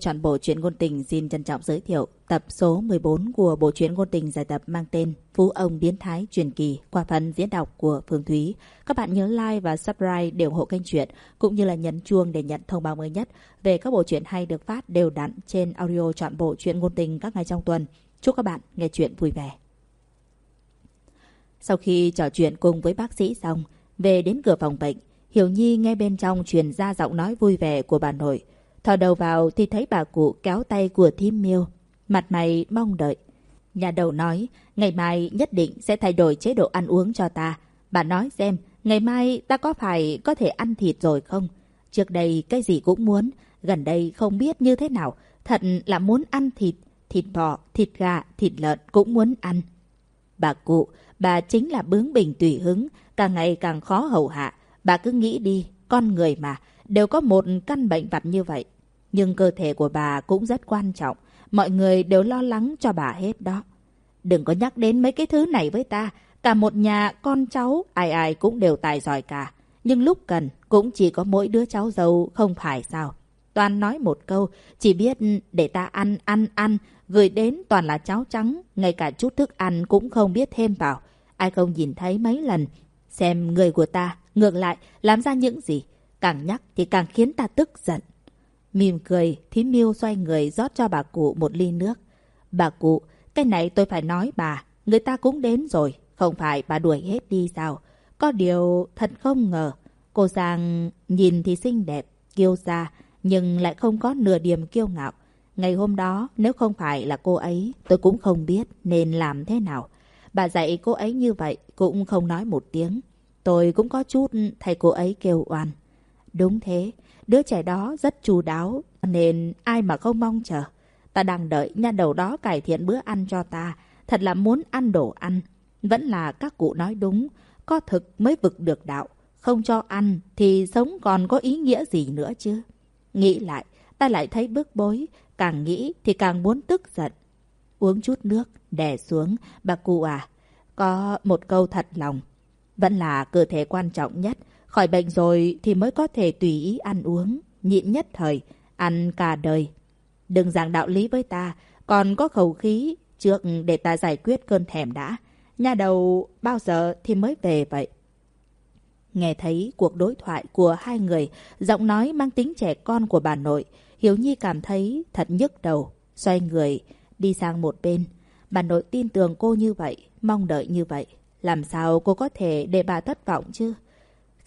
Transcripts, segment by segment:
Chọn bộ truyện ngôn tình xin trân trọng giới thiệu tập số 14 của bộ truyện ngôn tình giải tập mang tên Phú ông biến thái truyền kỳ qua phần diễn đọc của Phương Thúy. Các bạn nhớ like và subscribe để ủng hộ kênh truyện cũng như là nhấn chuông để nhận thông báo mới nhất về các bộ truyện hay được phát đều đặn trên audio chọn bộ truyện ngôn tình các ngày trong tuần. Chúc các bạn nghe truyện vui vẻ. Sau khi trò chuyện cùng với bác sĩ xong, về đến cửa phòng bệnh, Hiểu Nhi nghe bên trong truyền ra giọng nói vui vẻ của bà nội. Thò đầu vào thì thấy bà cụ kéo tay của thím miêu. Mặt mày mong đợi. Nhà đầu nói, ngày mai nhất định sẽ thay đổi chế độ ăn uống cho ta. Bà nói xem, ngày mai ta có phải có thể ăn thịt rồi không? Trước đây cái gì cũng muốn, gần đây không biết như thế nào. Thật là muốn ăn thịt, thịt bò, thịt gà, thịt lợn cũng muốn ăn. Bà cụ, bà chính là bướng bỉnh tùy hứng, càng ngày càng khó hầu hạ. Bà cứ nghĩ đi, con người mà, đều có một căn bệnh vặt như vậy. Nhưng cơ thể của bà cũng rất quan trọng. Mọi người đều lo lắng cho bà hết đó. Đừng có nhắc đến mấy cái thứ này với ta. Cả một nhà con cháu, ai ai cũng đều tài giỏi cả. Nhưng lúc cần, cũng chỉ có mỗi đứa cháu giàu không phải sao. Toàn nói một câu, chỉ biết để ta ăn, ăn, ăn, gửi đến toàn là cháo trắng, ngay cả chút thức ăn cũng không biết thêm vào. Ai không nhìn thấy mấy lần, xem người của ta, ngược lại, làm ra những gì. Càng nhắc thì càng khiến ta tức giận. Mỉm cười, thím miêu xoay người rót cho bà cụ một ly nước. Bà cụ, cái này tôi phải nói bà, người ta cũng đến rồi, không phải bà đuổi hết đi sao? Có điều thật không ngờ, cô Giang nhìn thì xinh đẹp, kiêu xa, nhưng lại không có nửa điểm kiêu ngạo. Ngày hôm đó, nếu không phải là cô ấy, tôi cũng không biết nên làm thế nào. Bà dạy cô ấy như vậy, cũng không nói một tiếng. Tôi cũng có chút thay cô ấy kêu oan. Đúng thế, đứa trẻ đó rất chu đáo, nên ai mà không mong chờ. Ta đang đợi nha đầu đó cải thiện bữa ăn cho ta. Thật là muốn ăn đồ ăn. Vẫn là các cụ nói đúng, có thực mới vực được đạo. Không cho ăn thì sống còn có ý nghĩa gì nữa chứ. Nghĩ lại, ta lại thấy bức bối, càng nghĩ thì càng muốn tức giận. Uống chút nước, đè xuống, bà cụ à. Có một câu thật lòng. Vẫn là cơ thể quan trọng nhất. Khỏi bệnh rồi thì mới có thể tùy ý ăn uống. Nhịn nhất thời, ăn cả đời. Đừng giảng đạo lý với ta, còn có khẩu khí trước để ta giải quyết cơn thèm đã. Nhà đầu bao giờ thì mới về vậy? Nghe thấy cuộc đối thoại của hai người, giọng nói mang tính trẻ con của bà nội, Hiếu Nhi cảm thấy thật nhức đầu, xoay người, đi sang một bên. Bà nội tin tưởng cô như vậy, mong đợi như vậy. Làm sao cô có thể để bà thất vọng chứ?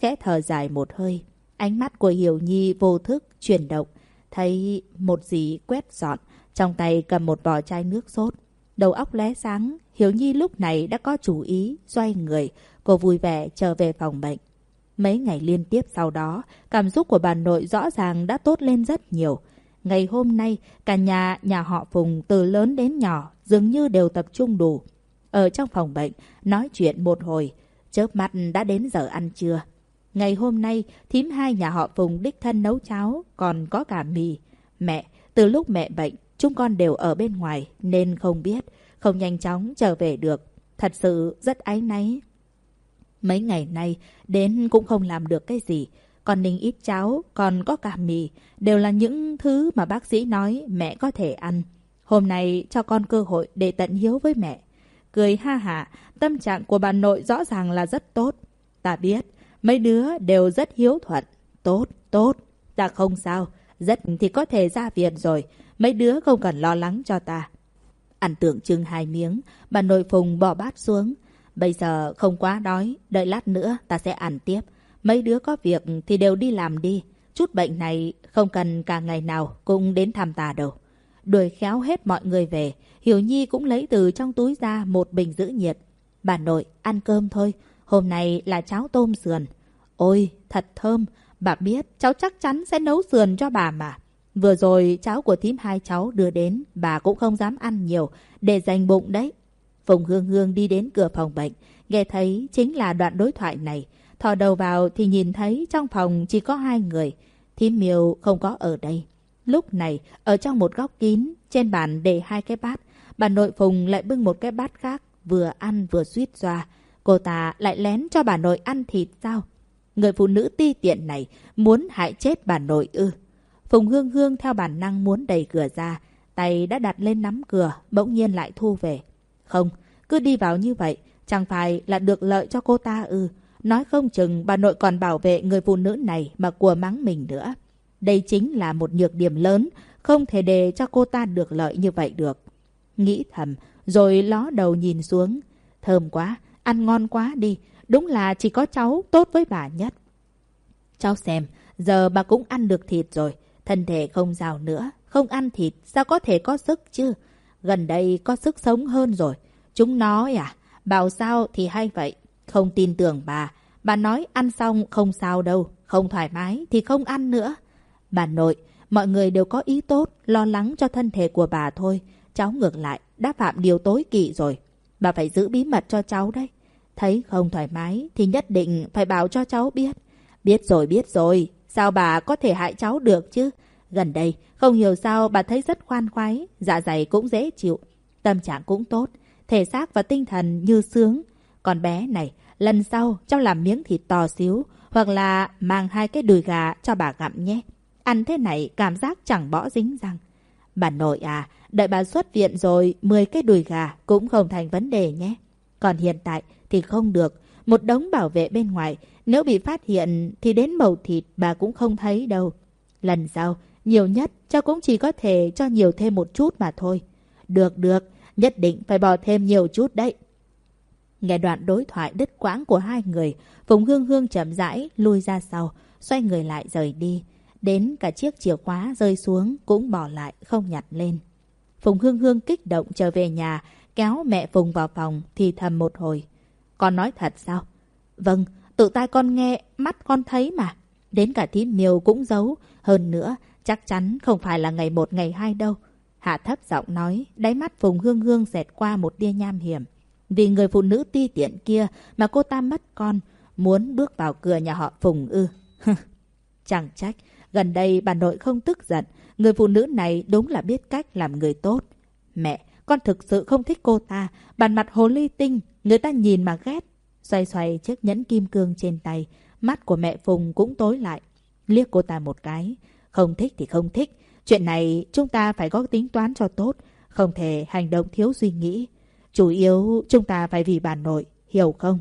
Khẽ thở dài một hơi, ánh mắt của Hiểu Nhi vô thức, chuyển động. Thấy một gì quét dọn, trong tay cầm một vỏ chai nước sốt. Đầu óc lé sáng, Hiểu Nhi lúc này đã có chủ ý, xoay người. Cô vui vẻ trở về phòng bệnh. Mấy ngày liên tiếp sau đó, cảm xúc của bà nội rõ ràng đã tốt lên rất nhiều. Ngày hôm nay, cả nhà nhà họ Phùng từ lớn đến nhỏ dường như đều tập trung đủ. Ở trong phòng bệnh, nói chuyện một hồi, chớp mắt đã đến giờ ăn trưa. Ngày hôm nay, thím hai nhà họ Phùng đích thân nấu cháo, còn có cả mì. Mẹ, từ lúc mẹ bệnh, chúng con đều ở bên ngoài nên không biết, không nhanh chóng trở về được. Thật sự rất áy náy. Mấy ngày nay, đến cũng không làm được cái gì. Còn ninh ít cháo, còn có cả mì, đều là những thứ mà bác sĩ nói mẹ có thể ăn. Hôm nay cho con cơ hội để tận hiếu với mẹ. Cười ha hả, tâm trạng của bà nội rõ ràng là rất tốt. Ta biết, mấy đứa đều rất hiếu thuận. Tốt, tốt, ta không sao. Rất thì có thể ra viện rồi. Mấy đứa không cần lo lắng cho ta. Ăn tượng trưng hai miếng, bà nội phùng bỏ bát xuống. Bây giờ không quá đói, đợi lát nữa ta sẽ ăn tiếp. Mấy đứa có việc thì đều đi làm đi. Chút bệnh này không cần cả ngày nào cũng đến thăm ta đâu. Đuổi khéo hết mọi người về, Hiểu Nhi cũng lấy từ trong túi ra một bình giữ nhiệt. Bà nội, ăn cơm thôi, hôm nay là cháo tôm sườn. Ôi, thật thơm, bà biết cháu chắc chắn sẽ nấu sườn cho bà mà. Vừa rồi cháu của thím hai cháu đưa đến, bà cũng không dám ăn nhiều, để dành bụng đấy. Phùng Hương Hương đi đến cửa phòng bệnh, nghe thấy chính là đoạn đối thoại này. Thò đầu vào thì nhìn thấy trong phòng chỉ có hai người. Thím miêu không có ở đây. Lúc này, ở trong một góc kín, trên bàn để hai cái bát. Bà nội Phùng lại bưng một cái bát khác, vừa ăn vừa suýt xoa. Cô ta lại lén cho bà nội ăn thịt sao? Người phụ nữ ti tiện này muốn hại chết bà nội ư. Phùng Hương Hương theo bản năng muốn đẩy cửa ra. Tay đã đặt lên nắm cửa, bỗng nhiên lại thu về. Không, cứ đi vào như vậy, chẳng phải là được lợi cho cô ta ư. Nói không chừng bà nội còn bảo vệ người phụ nữ này mà của mắng mình nữa. Đây chính là một nhược điểm lớn, không thể để cho cô ta được lợi như vậy được. Nghĩ thầm, rồi ló đầu nhìn xuống. Thơm quá, ăn ngon quá đi. Đúng là chỉ có cháu tốt với bà nhất. Cháu xem, giờ bà cũng ăn được thịt rồi. Thân thể không giàu nữa, không ăn thịt, sao có thể có sức chứ? Gần đây có sức sống hơn rồi. Chúng nói à, bảo sao thì hay vậy. Không tin tưởng bà. Bà nói ăn xong không sao đâu, không thoải mái thì không ăn nữa. Bà nội, mọi người đều có ý tốt, lo lắng cho thân thể của bà thôi. Cháu ngược lại, đã phạm điều tối kỵ rồi. Bà phải giữ bí mật cho cháu đấy. Thấy không thoải mái thì nhất định phải bảo cho cháu biết. Biết rồi, biết rồi. Sao bà có thể hại cháu được chứ? Gần đây, không hiểu sao bà thấy rất khoan khoái, dạ dày cũng dễ chịu, tâm trạng cũng tốt, thể xác và tinh thần như sướng. Còn bé này, lần sau cháu làm miếng thịt to xíu, hoặc là mang hai cái đùi gà cho bà gặm nhé. Ăn thế này cảm giác chẳng bỏ dính răng. Bà nội à, đợi bà xuất viện rồi, 10 cái đùi gà cũng không thành vấn đề nhé. Còn hiện tại thì không được. Một đống bảo vệ bên ngoài, nếu bị phát hiện thì đến màu thịt bà cũng không thấy đâu. Lần sau, nhiều nhất cháu cũng chỉ có thể cho nhiều thêm một chút mà thôi. Được được, nhất định phải bỏ thêm nhiều chút đấy. Nghe đoạn đối thoại đứt quãng của hai người, Phùng Hương Hương chậm rãi lui ra sau, xoay người lại rời đi. Đến cả chiếc chìa khóa rơi xuống cũng bỏ lại không nhặt lên. Phùng Hương Hương kích động trở về nhà, kéo mẹ Phùng vào phòng thì thầm một hồi. Con nói thật sao? Vâng, tự tai con nghe, mắt con thấy mà. Đến cả thím miêu cũng giấu. Hơn nữa, chắc chắn không phải là ngày một ngày hai đâu. Hạ thấp giọng nói, đáy mắt Phùng Hương Hương xẹt qua một tia nham hiểm. Vì người phụ nữ ti tiện kia mà cô ta mất con, muốn bước vào cửa nhà họ Phùng ư. Chẳng trách, gần đây bà nội không tức giận. Người phụ nữ này đúng là biết cách làm người tốt. Mẹ, con thực sự không thích cô ta. Bàn mặt hồ ly tinh, người ta nhìn mà ghét. Xoay xoay chiếc nhẫn kim cương trên tay. Mắt của mẹ Phùng cũng tối lại. Liếc cô ta một cái. Không thích thì không thích. Chuyện này chúng ta phải có tính toán cho tốt. Không thể hành động thiếu suy nghĩ. Chủ yếu chúng ta phải vì bà nội, hiểu không?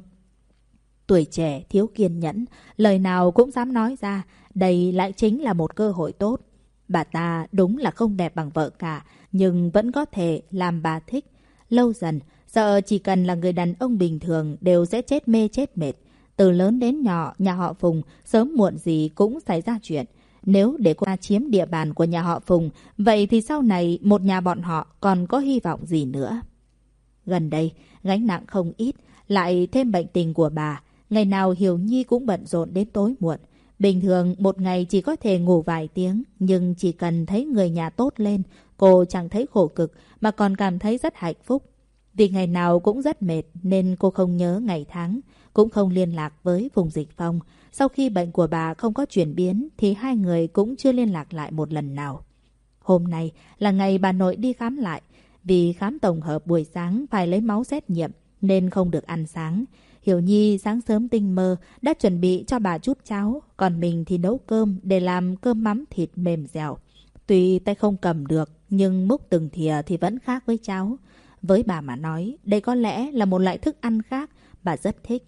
Tuổi trẻ, thiếu kiên nhẫn, lời nào cũng dám nói ra. Đây lại chính là một cơ hội tốt. Bà ta đúng là không đẹp bằng vợ cả, nhưng vẫn có thể làm bà thích. Lâu dần, sợ chỉ cần là người đàn ông bình thường đều sẽ chết mê chết mệt. Từ lớn đến nhỏ, nhà họ Phùng sớm muộn gì cũng xảy ra chuyện. Nếu để cô ta chiếm địa bàn của nhà họ Phùng, vậy thì sau này một nhà bọn họ còn có hy vọng gì nữa? Gần đây, gánh nặng không ít, lại thêm bệnh tình của bà. Ngày nào Hiểu Nhi cũng bận rộn đến tối muộn. Bình thường một ngày chỉ có thể ngủ vài tiếng, nhưng chỉ cần thấy người nhà tốt lên, cô chẳng thấy khổ cực mà còn cảm thấy rất hạnh phúc. Vì ngày nào cũng rất mệt nên cô không nhớ ngày tháng, cũng không liên lạc với vùng dịch phong. Sau khi bệnh của bà không có chuyển biến thì hai người cũng chưa liên lạc lại một lần nào. Hôm nay là ngày bà nội đi khám lại. Vì khám tổng hợp buổi sáng phải lấy máu xét nghiệm nên không được ăn sáng. Hiểu Nhi sáng sớm tinh mơ đã chuẩn bị cho bà chút cháo, còn mình thì nấu cơm để làm cơm mắm thịt mềm dẻo. Tuy tay không cầm được, nhưng múc từng thìa thì vẫn khác với cháu Với bà mà nói, đây có lẽ là một loại thức ăn khác, bà rất thích.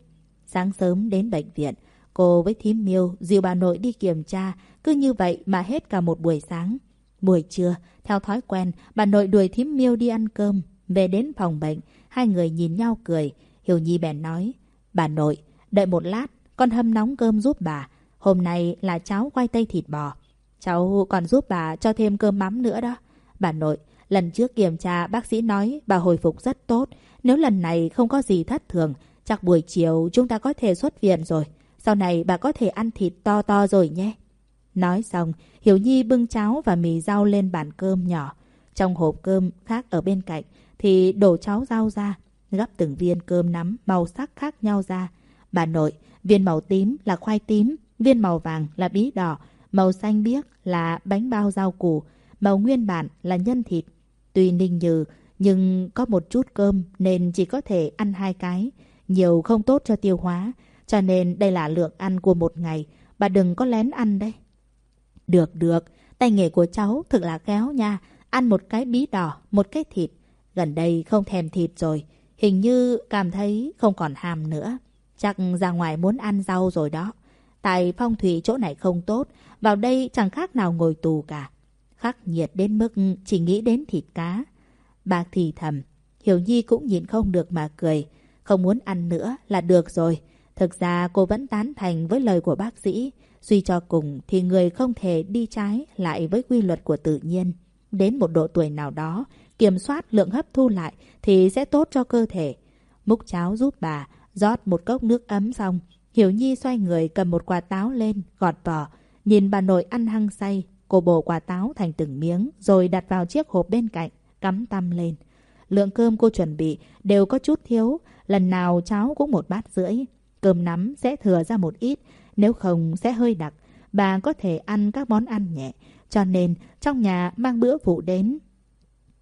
Sáng sớm đến bệnh viện, cô với thím miêu dìu bà nội đi kiểm tra, cứ như vậy mà hết cả một buổi sáng. Buổi trưa, theo thói quen, bà nội đuổi thím miêu đi ăn cơm. Về đến phòng bệnh, hai người nhìn nhau cười. Hiểu Nhi bèn nói, bà nội, đợi một lát, con hâm nóng cơm giúp bà. Hôm nay là cháu quay tây thịt bò. Cháu còn giúp bà cho thêm cơm mắm nữa đó. Bà nội, lần trước kiểm tra bác sĩ nói bà hồi phục rất tốt. Nếu lần này không có gì thất thường, chắc buổi chiều chúng ta có thể xuất viện rồi. Sau này bà có thể ăn thịt to to rồi nhé. Nói xong, Hiểu Nhi bưng cháo và mì rau lên bàn cơm nhỏ. Trong hộp cơm khác ở bên cạnh thì đổ cháo rau ra, gấp từng viên cơm nắm màu sắc khác nhau ra. Bà nội, viên màu tím là khoai tím, viên màu vàng là bí đỏ, màu xanh biếc là bánh bao rau củ, màu nguyên bản là nhân thịt. Tuy ninh nhừ, nhưng có một chút cơm nên chỉ có thể ăn hai cái. Nhiều không tốt cho tiêu hóa, cho nên đây là lượng ăn của một ngày. Bà đừng có lén ăn đấy. Được, được. tay nghề của cháu thực là khéo nha. Ăn một cái bí đỏ, một cái thịt. Gần đây không thèm thịt rồi. Hình như cảm thấy không còn hàm nữa. Chắc ra ngoài muốn ăn rau rồi đó. Tại phong thủy chỗ này không tốt. Vào đây chẳng khác nào ngồi tù cả. Khắc nhiệt đến mức chỉ nghĩ đến thịt cá. Bạc thì thầm. Hiểu Nhi cũng nhìn không được mà cười. Không muốn ăn nữa là được rồi. Thực ra cô vẫn tán thành với lời của bác sĩ. Suy cho cùng thì người không thể đi trái lại với quy luật của tự nhiên. Đến một độ tuổi nào đó, kiểm soát lượng hấp thu lại thì sẽ tốt cho cơ thể. Múc cháo giúp bà, rót một cốc nước ấm xong. Hiểu Nhi xoay người cầm một quả táo lên, gọt vỏ. Nhìn bà nội ăn hăng say, cô bổ quả táo thành từng miếng rồi đặt vào chiếc hộp bên cạnh, cắm tăm lên. Lượng cơm cô chuẩn bị đều có chút thiếu, lần nào cháu cũng một bát rưỡi. Cơm nắm sẽ thừa ra một ít, nếu không sẽ hơi đặc. Bà có thể ăn các món ăn nhẹ, cho nên trong nhà mang bữa phụ đến.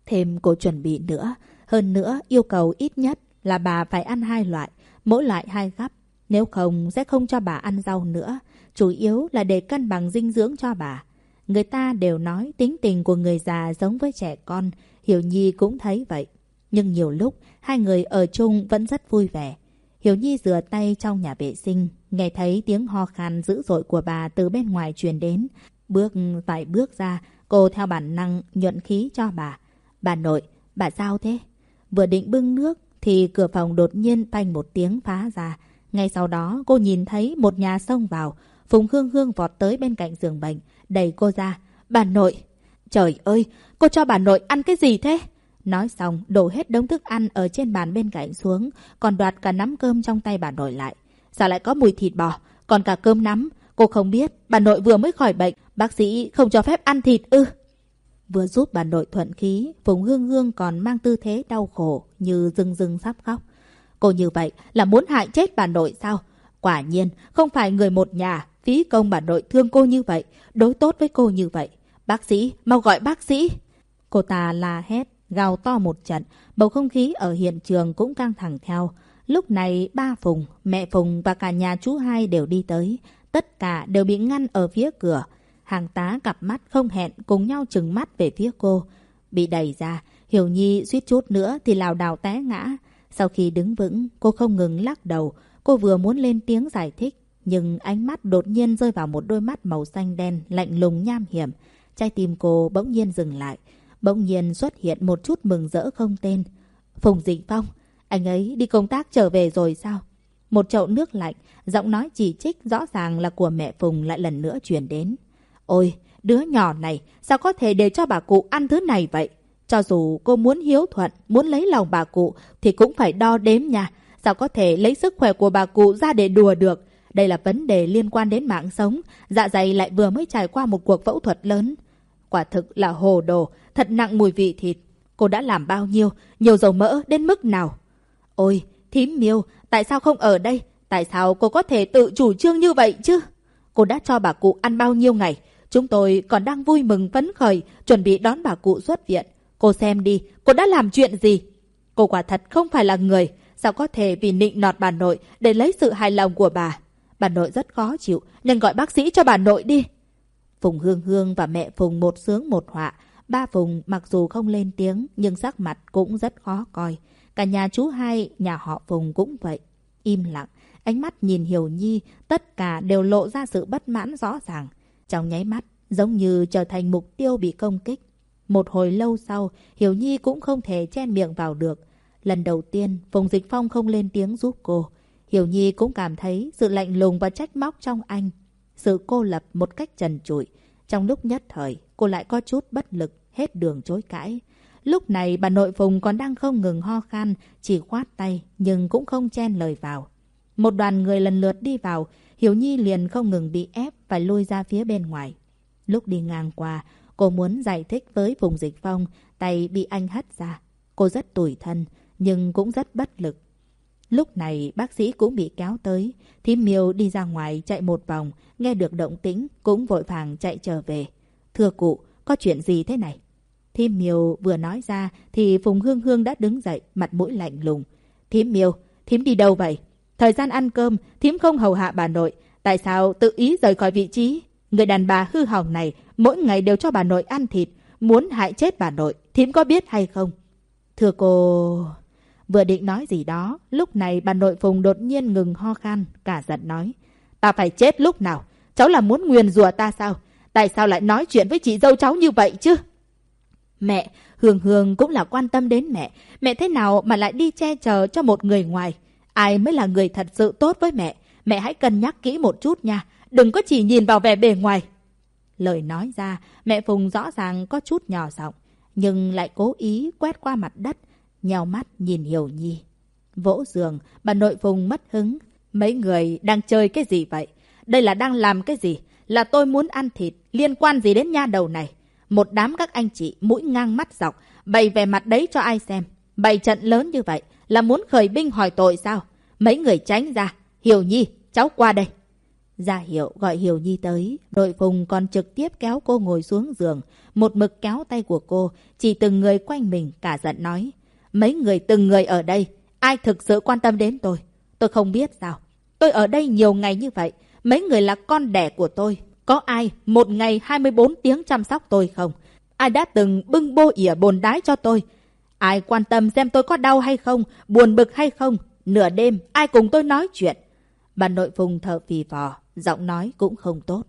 Thêm cô chuẩn bị nữa, hơn nữa yêu cầu ít nhất là bà phải ăn hai loại, mỗi loại hai gắp. Nếu không sẽ không cho bà ăn rau nữa, chủ yếu là để cân bằng dinh dưỡng cho bà. Người ta đều nói tính tình của người già giống với trẻ con, Hiểu Nhi cũng thấy vậy. Nhưng nhiều lúc, hai người ở chung vẫn rất vui vẻ. Hiểu Nhi rửa tay trong nhà vệ sinh, nghe thấy tiếng ho khan dữ dội của bà từ bên ngoài truyền đến. Bước vài bước ra, cô theo bản năng nhuận khí cho bà. Bà nội, bà sao thế? Vừa định bưng nước thì cửa phòng đột nhiên phanh một tiếng phá ra. Ngay sau đó cô nhìn thấy một nhà xông vào. Phùng Hương Hương vọt tới bên cạnh giường bệnh, đẩy cô ra. Bà nội! Trời ơi! Cô cho bà nội ăn cái gì thế? Nói xong, đổ hết đống thức ăn ở trên bàn bên cạnh xuống, còn đoạt cả nắm cơm trong tay bà nội lại. Sao lại có mùi thịt bò, còn cả cơm nắm? Cô không biết, bà nội vừa mới khỏi bệnh, bác sĩ không cho phép ăn thịt ư. Vừa giúp bà nội thuận khí, Phùng Hương Hương còn mang tư thế đau khổ như rưng rưng sắp khóc. Cô như vậy là muốn hại chết bà nội sao? Quả nhiên, không phải người một nhà, phí công bà nội thương cô như vậy, đối tốt với cô như vậy. Bác sĩ, mau gọi bác sĩ. Cô ta la hét, gào to một trận, bầu không khí ở hiện trường cũng căng thẳng theo. Lúc này ba Phùng, mẹ Phùng và cả nhà chú hai đều đi tới. Tất cả đều bị ngăn ở phía cửa. Hàng tá cặp mắt không hẹn cùng nhau chừng mắt về phía cô. Bị đẩy ra, Hiểu Nhi suýt chút nữa thì lào đào té ngã. Sau khi đứng vững, cô không ngừng lắc đầu. Cô vừa muốn lên tiếng giải thích, nhưng ánh mắt đột nhiên rơi vào một đôi mắt màu xanh đen, lạnh lùng nham hiểm. Trái tim cô bỗng nhiên dừng lại. Bỗng nhiên xuất hiện một chút mừng rỡ không tên. Phùng Dĩnh Phong, anh ấy đi công tác trở về rồi sao? Một chậu nước lạnh, giọng nói chỉ trích rõ ràng là của mẹ Phùng lại lần nữa truyền đến. Ôi, đứa nhỏ này, sao có thể để cho bà cụ ăn thứ này vậy? Cho dù cô muốn hiếu thuận, muốn lấy lòng bà cụ, thì cũng phải đo đếm nha. Sao có thể lấy sức khỏe của bà cụ ra để đùa được? Đây là vấn đề liên quan đến mạng sống. Dạ dày lại vừa mới trải qua một cuộc phẫu thuật lớn. Quả thực là hồ đồ, thật nặng mùi vị thịt. Cô đã làm bao nhiêu, nhiều dầu mỡ đến mức nào? Ôi, thím miêu, tại sao không ở đây? Tại sao cô có thể tự chủ trương như vậy chứ? Cô đã cho bà cụ ăn bao nhiêu ngày? Chúng tôi còn đang vui mừng phấn khởi, chuẩn bị đón bà cụ xuất viện. Cô xem đi, cô đã làm chuyện gì? Cô quả thật không phải là người. Sao có thể vì nịnh nọt bà nội để lấy sự hài lòng của bà? Bà nội rất khó chịu, nên gọi bác sĩ cho bà nội đi. Phùng Hương Hương và mẹ Phùng một sướng một họa. Ba Phùng mặc dù không lên tiếng nhưng sắc mặt cũng rất khó coi. Cả nhà chú hai, nhà họ Phùng cũng vậy. Im lặng, ánh mắt nhìn Hiểu Nhi, tất cả đều lộ ra sự bất mãn rõ ràng. Trong nháy mắt, giống như trở thành mục tiêu bị công kích. Một hồi lâu sau, Hiểu Nhi cũng không thể chen miệng vào được. Lần đầu tiên, Phùng Dịch Phong không lên tiếng giúp cô. Hiểu Nhi cũng cảm thấy sự lạnh lùng và trách móc trong anh. Sự cô lập một cách trần trụi. Trong lúc nhất thời, cô lại có chút bất lực, hết đường chối cãi. Lúc này bà nội Phùng còn đang không ngừng ho khan, chỉ khoát tay, nhưng cũng không chen lời vào. Một đoàn người lần lượt đi vào, Hiểu Nhi liền không ngừng bị ép phải lui ra phía bên ngoài. Lúc đi ngang qua, cô muốn giải thích với Phùng Dịch Phong, tay bị anh hất ra. Cô rất tủi thân, nhưng cũng rất bất lực. Lúc này bác sĩ cũng bị kéo tới. Thím miêu đi ra ngoài chạy một vòng, nghe được động tĩnh, cũng vội vàng chạy trở về. Thưa cụ, có chuyện gì thế này? Thím miêu vừa nói ra thì Phùng Hương Hương đã đứng dậy, mặt mũi lạnh lùng. Thím miêu, thím đi đâu vậy? Thời gian ăn cơm, thím không hầu hạ bà nội. Tại sao tự ý rời khỏi vị trí? Người đàn bà hư hỏng này mỗi ngày đều cho bà nội ăn thịt, muốn hại chết bà nội, thím có biết hay không? Thưa cô... Vừa định nói gì đó, lúc này bà nội Phùng đột nhiên ngừng ho khan, cả giận nói. Ta phải chết lúc nào? Cháu là muốn nguyền rủa ta sao? Tại sao lại nói chuyện với chị dâu cháu như vậy chứ? Mẹ, Hương Hương cũng là quan tâm đến mẹ. Mẹ thế nào mà lại đi che chở cho một người ngoài? Ai mới là người thật sự tốt với mẹ? Mẹ hãy cân nhắc kỹ một chút nha. Đừng có chỉ nhìn vào vẻ bề ngoài. Lời nói ra, mẹ Phùng rõ ràng có chút nhỏ giọng, nhưng lại cố ý quét qua mặt đất, nhào mắt nhìn Hiểu Nhi. Vỗ giường, bà nội Phùng mất hứng. Mấy người đang chơi cái gì vậy? Đây là đang làm cái gì? Là tôi muốn ăn thịt, liên quan gì đến nha đầu này? Một đám các anh chị mũi ngang mắt dọc, bày về mặt đấy cho ai xem. Bày trận lớn như vậy là muốn khởi binh hỏi tội sao? Mấy người tránh ra. Hiểu Nhi, cháu qua đây. Gia Hiệu gọi Hiểu Nhi tới, đội phùng còn trực tiếp kéo cô ngồi xuống giường, một mực kéo tay của cô, chỉ từng người quanh mình cả giận nói. Mấy người từng người ở đây, ai thực sự quan tâm đến tôi? Tôi không biết sao. Tôi ở đây nhiều ngày như vậy, mấy người là con đẻ của tôi. Có ai một ngày 24 tiếng chăm sóc tôi không? Ai đã từng bưng bô ỉa bồn đái cho tôi? Ai quan tâm xem tôi có đau hay không, buồn bực hay không? Nửa đêm, ai cùng tôi nói chuyện? Bà nội phùng thở phì phò, giọng nói cũng không tốt.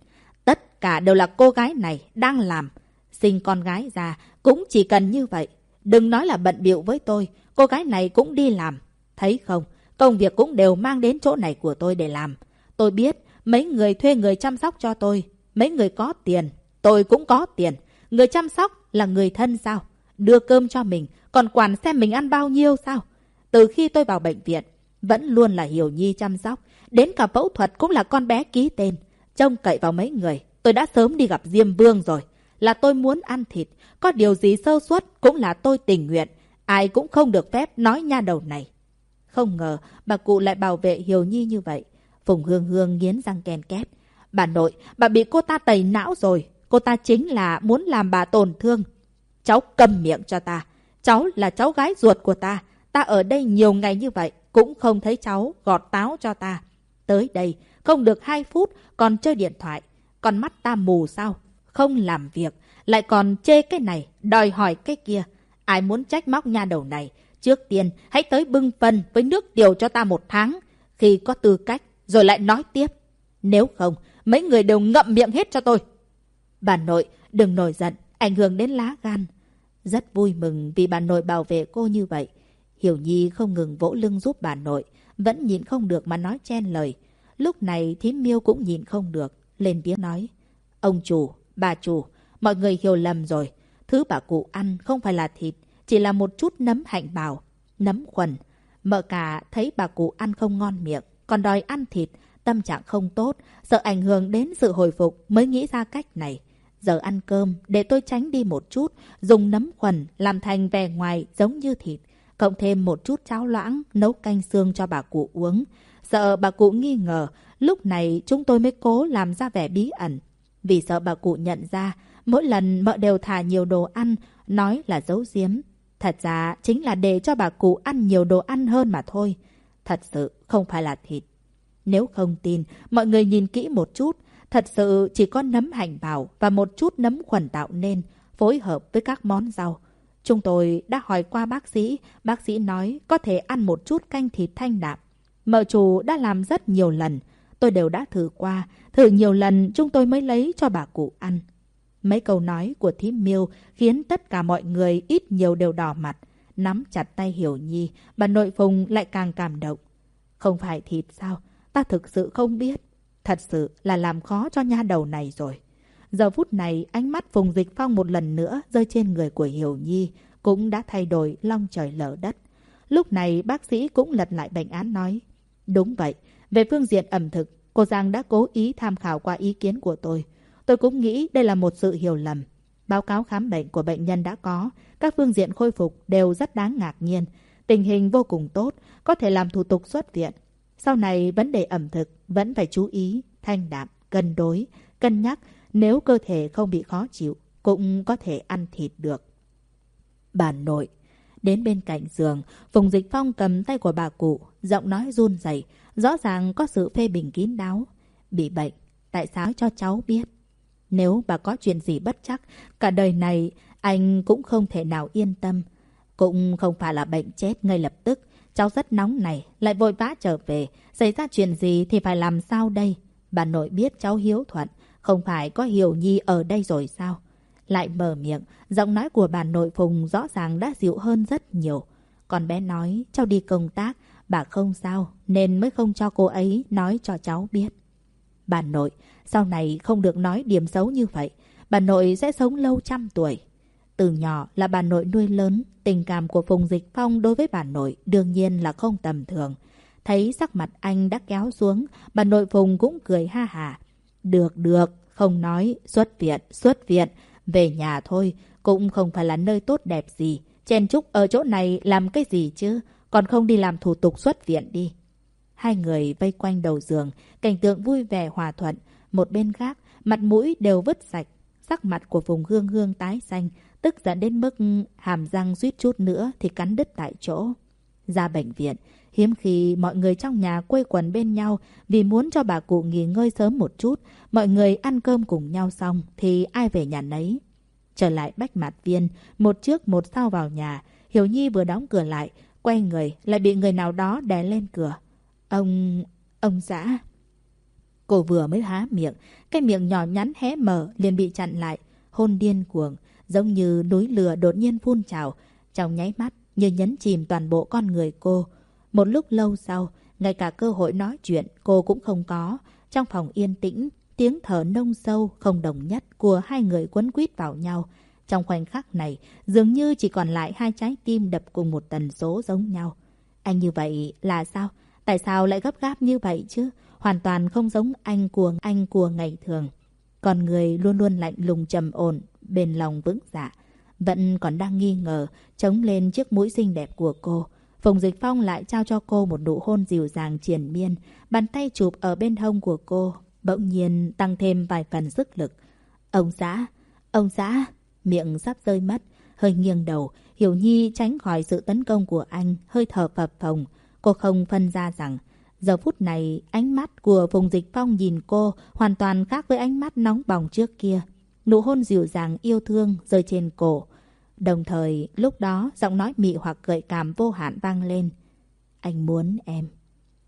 Tất cả đều là cô gái này đang làm. Sinh con gái ra cũng chỉ cần như vậy. Đừng nói là bận biệu với tôi, cô gái này cũng đi làm. Thấy không, công việc cũng đều mang đến chỗ này của tôi để làm. Tôi biết mấy người thuê người chăm sóc cho tôi. Mấy người có tiền, tôi cũng có tiền. Người chăm sóc là người thân sao? Đưa cơm cho mình, còn quản xem mình ăn bao nhiêu sao? Từ khi tôi vào bệnh viện, vẫn luôn là Hiểu Nhi chăm sóc. Đến cả phẫu thuật cũng là con bé ký tên. Trông cậy vào mấy người. Tôi đã sớm đi gặp Diêm Vương rồi. Là tôi muốn ăn thịt. Có điều gì sơ suất cũng là tôi tình nguyện. Ai cũng không được phép nói nha đầu này. Không ngờ bà cụ lại bảo vệ Hiểu Nhi như vậy. Phùng Hương Hương nghiến răng ken két. Bà nội, bà bị cô ta tẩy não rồi. Cô ta chính là muốn làm bà tổn thương. Cháu cầm miệng cho ta. Cháu là cháu gái ruột của ta. Ta ở đây nhiều ngày như vậy, cũng không thấy cháu gọt táo cho ta. Tới đây, không được hai phút, còn chơi điện thoại. Còn mắt ta mù sao? Không làm việc, lại còn chê cái này, đòi hỏi cái kia. Ai muốn trách móc nha đầu này? Trước tiên, hãy tới bưng phân với nước tiểu cho ta một tháng. Khi có tư cách, rồi lại nói tiếp. Nếu không, mấy người đều ngậm miệng hết cho tôi. Bà nội, đừng nổi giận, ảnh hưởng đến lá gan. Rất vui mừng vì bà nội bảo vệ cô như vậy. Hiểu Nhi không ngừng vỗ lưng giúp bà nội, vẫn nhìn không được mà nói chen lời. Lúc này thím miêu cũng nhìn không được, lên tiếng nói. Ông chủ, bà chủ, mọi người hiểu lầm rồi. Thứ bà cụ ăn không phải là thịt, chỉ là một chút nấm hạnh bào, nấm khuẩn. Mợ cả thấy bà cụ ăn không ngon miệng, còn đòi ăn thịt, tâm trạng không tốt, sợ ảnh hưởng đến sự hồi phục mới nghĩ ra cách này. Giờ ăn cơm, để tôi tránh đi một chút, dùng nấm khuẩn làm thành vẻ ngoài giống như thịt cộng thêm một chút cháo loãng, nấu canh xương cho bà cụ uống. Sợ bà cụ nghi ngờ, lúc này chúng tôi mới cố làm ra vẻ bí ẩn. Vì sợ bà cụ nhận ra, mỗi lần mợ đều thả nhiều đồ ăn, nói là giấu giếm. Thật ra chính là để cho bà cụ ăn nhiều đồ ăn hơn mà thôi. Thật sự không phải là thịt. Nếu không tin, mọi người nhìn kỹ một chút. Thật sự chỉ có nấm hành bào và một chút nấm khuẩn tạo nên, phối hợp với các món rau. Chúng tôi đã hỏi qua bác sĩ, bác sĩ nói có thể ăn một chút canh thịt thanh đạm. Mợ chủ đã làm rất nhiều lần, tôi đều đã thử qua, thử nhiều lần chúng tôi mới lấy cho bà cụ ăn. Mấy câu nói của thím miêu khiến tất cả mọi người ít nhiều đều đỏ mặt. Nắm chặt tay Hiểu Nhi, bà nội Phùng lại càng cảm động. Không phải thịt sao? Ta thực sự không biết. Thật sự là làm khó cho nha đầu này rồi. Giờ phút này, ánh mắt Phùng Dịch Phong một lần nữa rơi trên người của Hiểu Nhi, cũng đã thay đổi long trời lở đất. Lúc này, bác sĩ cũng lật lại bệnh án nói. Đúng vậy, về phương diện ẩm thực, cô Giang đã cố ý tham khảo qua ý kiến của tôi. Tôi cũng nghĩ đây là một sự hiểu lầm. Báo cáo khám bệnh của bệnh nhân đã có, các phương diện khôi phục đều rất đáng ngạc nhiên. Tình hình vô cùng tốt, có thể làm thủ tục xuất viện. Sau này, vấn đề ẩm thực vẫn phải chú ý, thanh đạm, cân đối, cân nhắc nếu cơ thể không bị khó chịu, cũng có thể ăn thịt được. Bà nội. Đến bên cạnh giường, Phùng Dịch Phong cầm tay của bà cụ, giọng nói run rẩy, rõ ràng có sự phê bình kín đáo. Bị bệnh, tại sao cho cháu biết? Nếu bà có chuyện gì bất chắc, cả đời này anh cũng không thể nào yên tâm. Cũng không phải là bệnh chết ngay lập tức. Cháu rất nóng này, lại vội vã trở về. Xảy ra chuyện gì thì phải làm sao đây? Bà nội biết cháu hiếu thuận, không phải có Hiểu Nhi ở đây rồi sao? Lại mở miệng, giọng nói của bà nội Phùng rõ ràng đã dịu hơn rất nhiều. Còn bé nói, cháu đi công tác, bà không sao, nên mới không cho cô ấy nói cho cháu biết. Bà nội, sau này không được nói điểm xấu như vậy. Bà nội sẽ sống lâu trăm tuổi. Từ nhỏ là bà nội nuôi lớn, tình cảm của Phùng Dịch Phong đối với bà nội đương nhiên là không tầm thường. Thấy sắc mặt anh đã kéo xuống, bà nội Phùng cũng cười ha hà. Được, được, không nói, xuất viện, xuất viện, về nhà thôi, cũng không phải là nơi tốt đẹp gì. Chen Trúc ở chỗ này làm cái gì chứ, còn không đi làm thủ tục xuất viện đi. Hai người vây quanh đầu giường, cảnh tượng vui vẻ hòa thuận. Một bên khác, mặt mũi đều vứt sạch. Sắc mặt của vùng hương hương tái xanh, tức giận đến mức hàm răng suýt chút nữa thì cắn đứt tại chỗ. Ra bệnh viện, hiếm khi mọi người trong nhà quây quần bên nhau vì muốn cho bà cụ nghỉ ngơi sớm một chút, mọi người ăn cơm cùng nhau xong thì ai về nhà nấy. Trở lại bách mạt viên, một trước một sau vào nhà, Hiểu Nhi vừa đóng cửa lại, quay người lại bị người nào đó đè lên cửa. Ông... ông xã... Cô vừa mới há miệng, cái miệng nhỏ nhắn hé mở liền bị chặn lại, hôn điên cuồng, giống như núi lửa đột nhiên phun trào, trong nháy mắt như nhấn chìm toàn bộ con người cô. Một lúc lâu sau, ngay cả cơ hội nói chuyện cô cũng không có. Trong phòng yên tĩnh, tiếng thở nông sâu không đồng nhất của hai người quấn quýt vào nhau. Trong khoảnh khắc này, dường như chỉ còn lại hai trái tim đập cùng một tần số giống nhau. Anh như vậy là sao? Tại sao lại gấp gáp như vậy chứ? Hoàn toàn không giống anh của anh của ngày thường. Con người luôn luôn lạnh lùng trầm ổn, bền lòng vững dạ. Vẫn còn đang nghi ngờ, chống lên chiếc mũi xinh đẹp của cô. Phùng Dịch Phong lại trao cho cô một nụ hôn dịu dàng triền miên, bàn tay chụp ở bên hông của cô, bỗng nhiên tăng thêm vài phần sức lực. Ông xã, ông xã, miệng sắp rơi mất, hơi nghiêng đầu, Hiểu Nhi tránh khỏi sự tấn công của anh, hơi thở phập phồng. Cô không phân ra rằng, giờ phút này ánh mắt của Phùng Dịch Phong nhìn cô hoàn toàn khác với ánh mắt nóng bỏng trước kia. Nụ hôn dịu dàng yêu thương rơi trên cổ. Đồng thời, lúc đó, giọng nói mị hoặc gợi cảm vô hạn vang lên. Anh muốn em.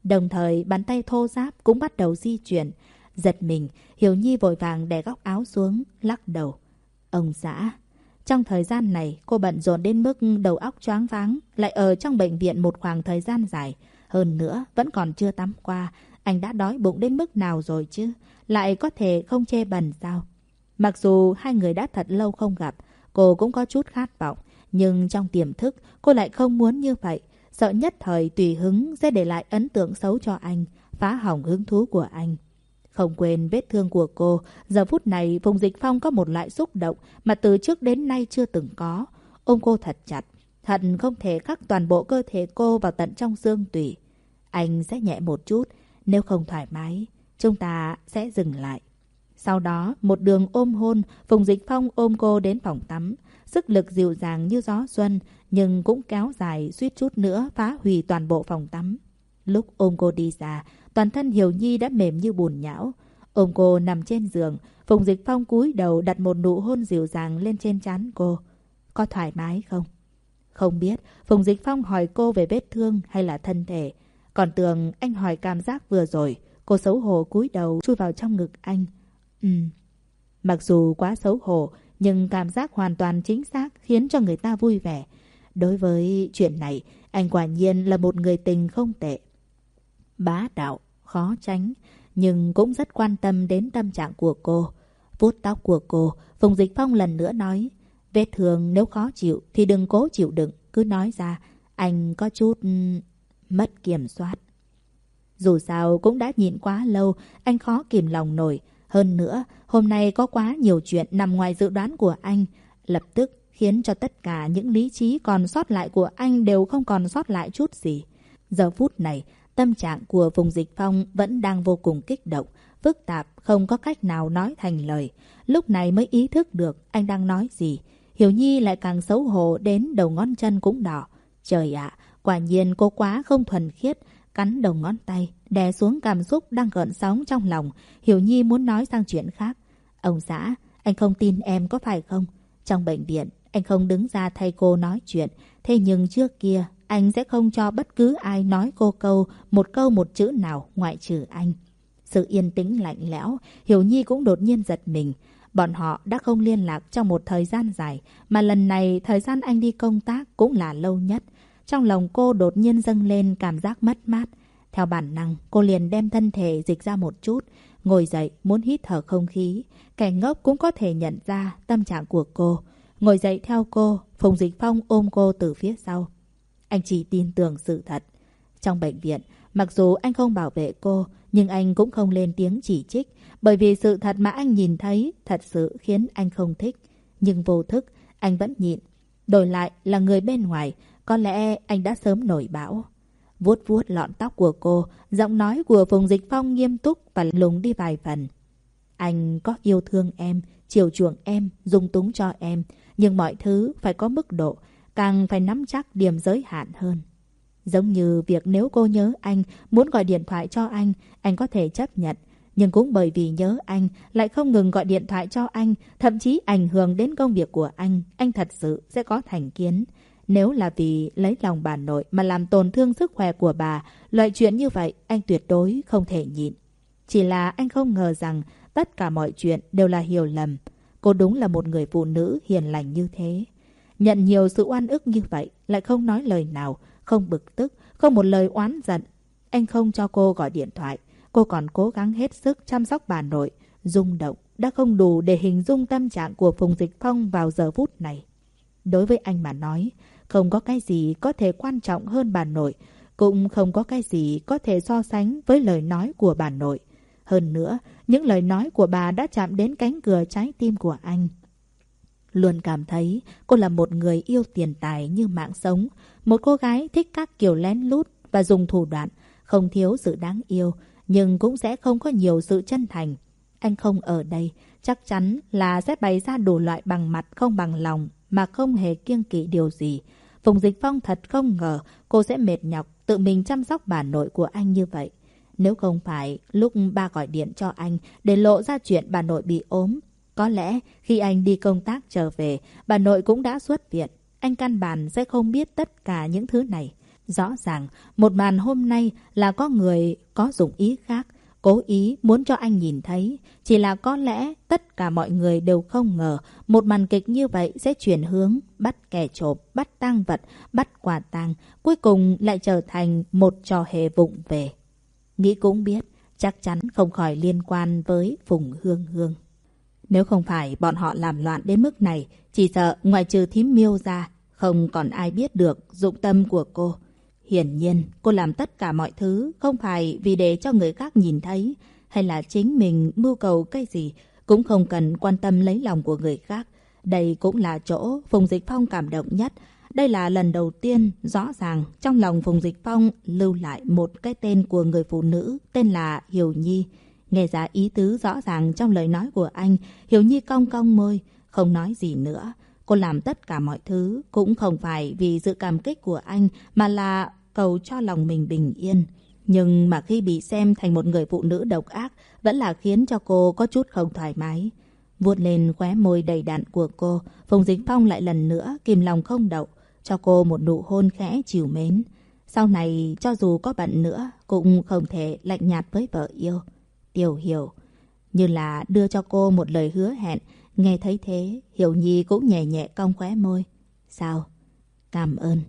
Đồng thời, bàn tay thô giáp cũng bắt đầu di chuyển. Giật mình, Hiểu Nhi vội vàng đè góc áo xuống, lắc đầu. Ông xã. Trong thời gian này, cô bận rộn đến mức đầu óc choáng váng, lại ở trong bệnh viện một khoảng thời gian dài. Hơn nữa, vẫn còn chưa tắm qua. Anh đã đói bụng đến mức nào rồi chứ? Lại có thể không chê bẩn sao? Mặc dù hai người đã thật lâu không gặp, cô cũng có chút khát vọng. Nhưng trong tiềm thức, cô lại không muốn như vậy. Sợ nhất thời tùy hứng sẽ để lại ấn tượng xấu cho anh, phá hỏng hứng thú của anh. Không quên vết thương của cô, giờ phút này Phùng Dịch Phong có một loại xúc động mà từ trước đến nay chưa từng có. Ôm cô thật chặt, thật không thể khắc toàn bộ cơ thể cô vào tận trong xương tủy. Anh sẽ nhẹ một chút, nếu không thoải mái, chúng ta sẽ dừng lại. Sau đó, một đường ôm hôn, Phùng Dịch Phong ôm cô đến phòng tắm. Sức lực dịu dàng như gió xuân, nhưng cũng kéo dài suýt chút nữa phá hủy toàn bộ phòng tắm. Lúc ôm cô đi ra, toàn thân Hiểu Nhi đã mềm như bùn nhão. Ôm cô nằm trên giường, Phùng Dịch Phong cúi đầu đặt một nụ hôn dịu dàng lên trên trán cô. Có thoải mái không? Không biết, Phùng Dịch Phong hỏi cô về vết thương hay là thân thể. Còn tưởng anh hỏi cảm giác vừa rồi. Cô xấu hổ cúi đầu chui vào trong ngực anh. Ừ. Mặc dù quá xấu hổ, nhưng cảm giác hoàn toàn chính xác khiến cho người ta vui vẻ. Đối với chuyện này, anh quả nhiên là một người tình không tệ. Bá đạo, khó tránh, nhưng cũng rất quan tâm đến tâm trạng của cô. Vuốt tóc của cô, Phùng Dịch Phong lần nữa nói, vết thương nếu khó chịu thì đừng cố chịu đựng, cứ nói ra, anh có chút ừ, mất kiểm soát. Dù sao cũng đã nhịn quá lâu, anh khó kìm lòng nổi. Hơn nữa, hôm nay có quá nhiều chuyện nằm ngoài dự đoán của anh. Lập tức khiến cho tất cả những lý trí còn sót lại của anh đều không còn sót lại chút gì. Giờ phút này, tâm trạng của vùng dịch phong vẫn đang vô cùng kích động, phức tạp, không có cách nào nói thành lời. Lúc này mới ý thức được anh đang nói gì. Hiểu Nhi lại càng xấu hổ đến đầu ngón chân cũng đỏ. Trời ạ, quả nhiên cô quá không thuần khiết, cắn đầu ngón tay, đè xuống cảm xúc đang gợn sóng trong lòng. Hiểu Nhi muốn nói sang chuyện khác. Ông xã, anh không tin em có phải không? Trong bệnh viện, anh không đứng ra thay cô nói chuyện. Thế nhưng trước kia, anh sẽ không cho bất cứ ai nói cô câu, một câu một chữ nào ngoại trừ anh. Sự yên tĩnh lạnh lẽo, Hiểu Nhi cũng đột nhiên giật mình. Bọn họ đã không liên lạc trong một thời gian dài, mà lần này thời gian anh đi công tác cũng là lâu nhất. Trong lòng cô đột nhiên dâng lên cảm giác mất mát. Theo bản năng, cô liền đem thân thể dịch ra một chút, ngồi dậy muốn hít thở không khí. Kẻ ngốc cũng có thể nhận ra tâm trạng của cô. Ngồi dậy theo cô, Phùng Dịch Phong ôm cô từ phía sau. Anh chỉ tin tưởng sự thật. Trong bệnh viện, mặc dù anh không bảo vệ cô, nhưng anh cũng không lên tiếng chỉ trích. Bởi vì sự thật mà anh nhìn thấy thật sự khiến anh không thích. Nhưng vô thức, anh vẫn nhịn. Đổi lại là người bên ngoài, có lẽ anh đã sớm nổi bão. Vuốt vuốt lọn tóc của cô, giọng nói của Phùng Dịch Phong nghiêm túc và lùng đi vài phần. Anh có yêu thương em, chiều chuộng em, dung túng cho em, nhưng mọi thứ phải có mức độ, càng phải nắm chắc điểm giới hạn hơn. Giống như việc nếu cô nhớ anh, muốn gọi điện thoại cho anh, anh có thể chấp nhận. Nhưng cũng bởi vì nhớ anh, lại không ngừng gọi điện thoại cho anh, thậm chí ảnh hưởng đến công việc của anh, anh thật sự sẽ có thành kiến. Nếu là vì lấy lòng bà nội mà làm tổn thương sức khỏe của bà, loại chuyện như vậy anh tuyệt đối không thể nhịn. Chỉ là anh không ngờ rằng tất cả mọi chuyện đều là hiểu lầm. Cô đúng là một người phụ nữ hiền lành như thế. Nhận nhiều sự oan ức như vậy, lại không nói lời nào, không bực tức, không một lời oán giận. Anh không cho cô gọi điện thoại. Cô còn cố gắng hết sức chăm sóc bà nội. rung động đã không đủ để hình dung tâm trạng của Phùng Dịch Phong vào giờ phút này. Đối với anh mà nói, không có cái gì có thể quan trọng hơn bà nội, cũng không có cái gì có thể so sánh với lời nói của bà nội. Hơn nữa, những lời nói của bà đã chạm đến cánh cửa trái tim của anh. Luôn cảm thấy cô là một người yêu tiền tài như mạng sống. Một cô gái thích các kiểu lén lút và dùng thủ đoạn, không thiếu sự đáng yêu, nhưng cũng sẽ không có nhiều sự chân thành. Anh không ở đây, chắc chắn là sẽ bày ra đủ loại bằng mặt không bằng lòng mà không hề kiêng kỵ điều gì. Phùng Dịch Phong thật không ngờ cô sẽ mệt nhọc tự mình chăm sóc bà nội của anh như vậy. Nếu không phải lúc ba gọi điện cho anh để lộ ra chuyện bà nội bị ốm, có lẽ khi anh đi công tác trở về, bà nội cũng đã xuất viện. Anh căn bản sẽ không biết tất cả những thứ này. Rõ ràng, một màn hôm nay là có người có dụng ý khác, cố ý muốn cho anh nhìn thấy. Chỉ là có lẽ tất cả mọi người đều không ngờ một màn kịch như vậy sẽ chuyển hướng, bắt kẻ trộm, bắt tang vật, bắt quả tang, cuối cùng lại trở thành một trò hề vụng về. Nghĩ cũng biết, chắc chắn không khỏi liên quan với Phùng Hương Hương. Nếu không phải bọn họ làm loạn đến mức này, chỉ sợ ngoài trừ thím miêu ra, không còn ai biết được dụng tâm của cô. Hiển nhiên, cô làm tất cả mọi thứ không phải vì để cho người khác nhìn thấy, hay là chính mình mưu cầu cái gì, cũng không cần quan tâm lấy lòng của người khác. Đây cũng là chỗ Phùng Dịch Phong cảm động nhất. Đây là lần đầu tiên rõ ràng trong lòng Phùng Dịch Phong lưu lại một cái tên của người phụ nữ tên là Hiểu Nhi. Nghe ra ý tứ rõ ràng trong lời nói của anh, Hiểu Nhi cong cong môi, không nói gì nữa. Cô làm tất cả mọi thứ cũng không phải vì sự cảm kích của anh mà là cầu cho lòng mình bình yên. Nhưng mà khi bị xem thành một người phụ nữ độc ác vẫn là khiến cho cô có chút không thoải mái. Vuốt lên khóe môi đầy đặn của cô, Phùng Dịch Phong lại lần nữa kìm lòng không đậu, cho cô một nụ hôn khẽ chiều mến. Sau này, cho dù có bận nữa, cũng không thể lạnh nhạt với vợ yêu. Tiểu Hiểu, như là đưa cho cô một lời hứa hẹn, nghe thấy thế, Hiểu Nhi cũng nhẹ nhẹ cong khóe môi. Sao? Cảm ơn.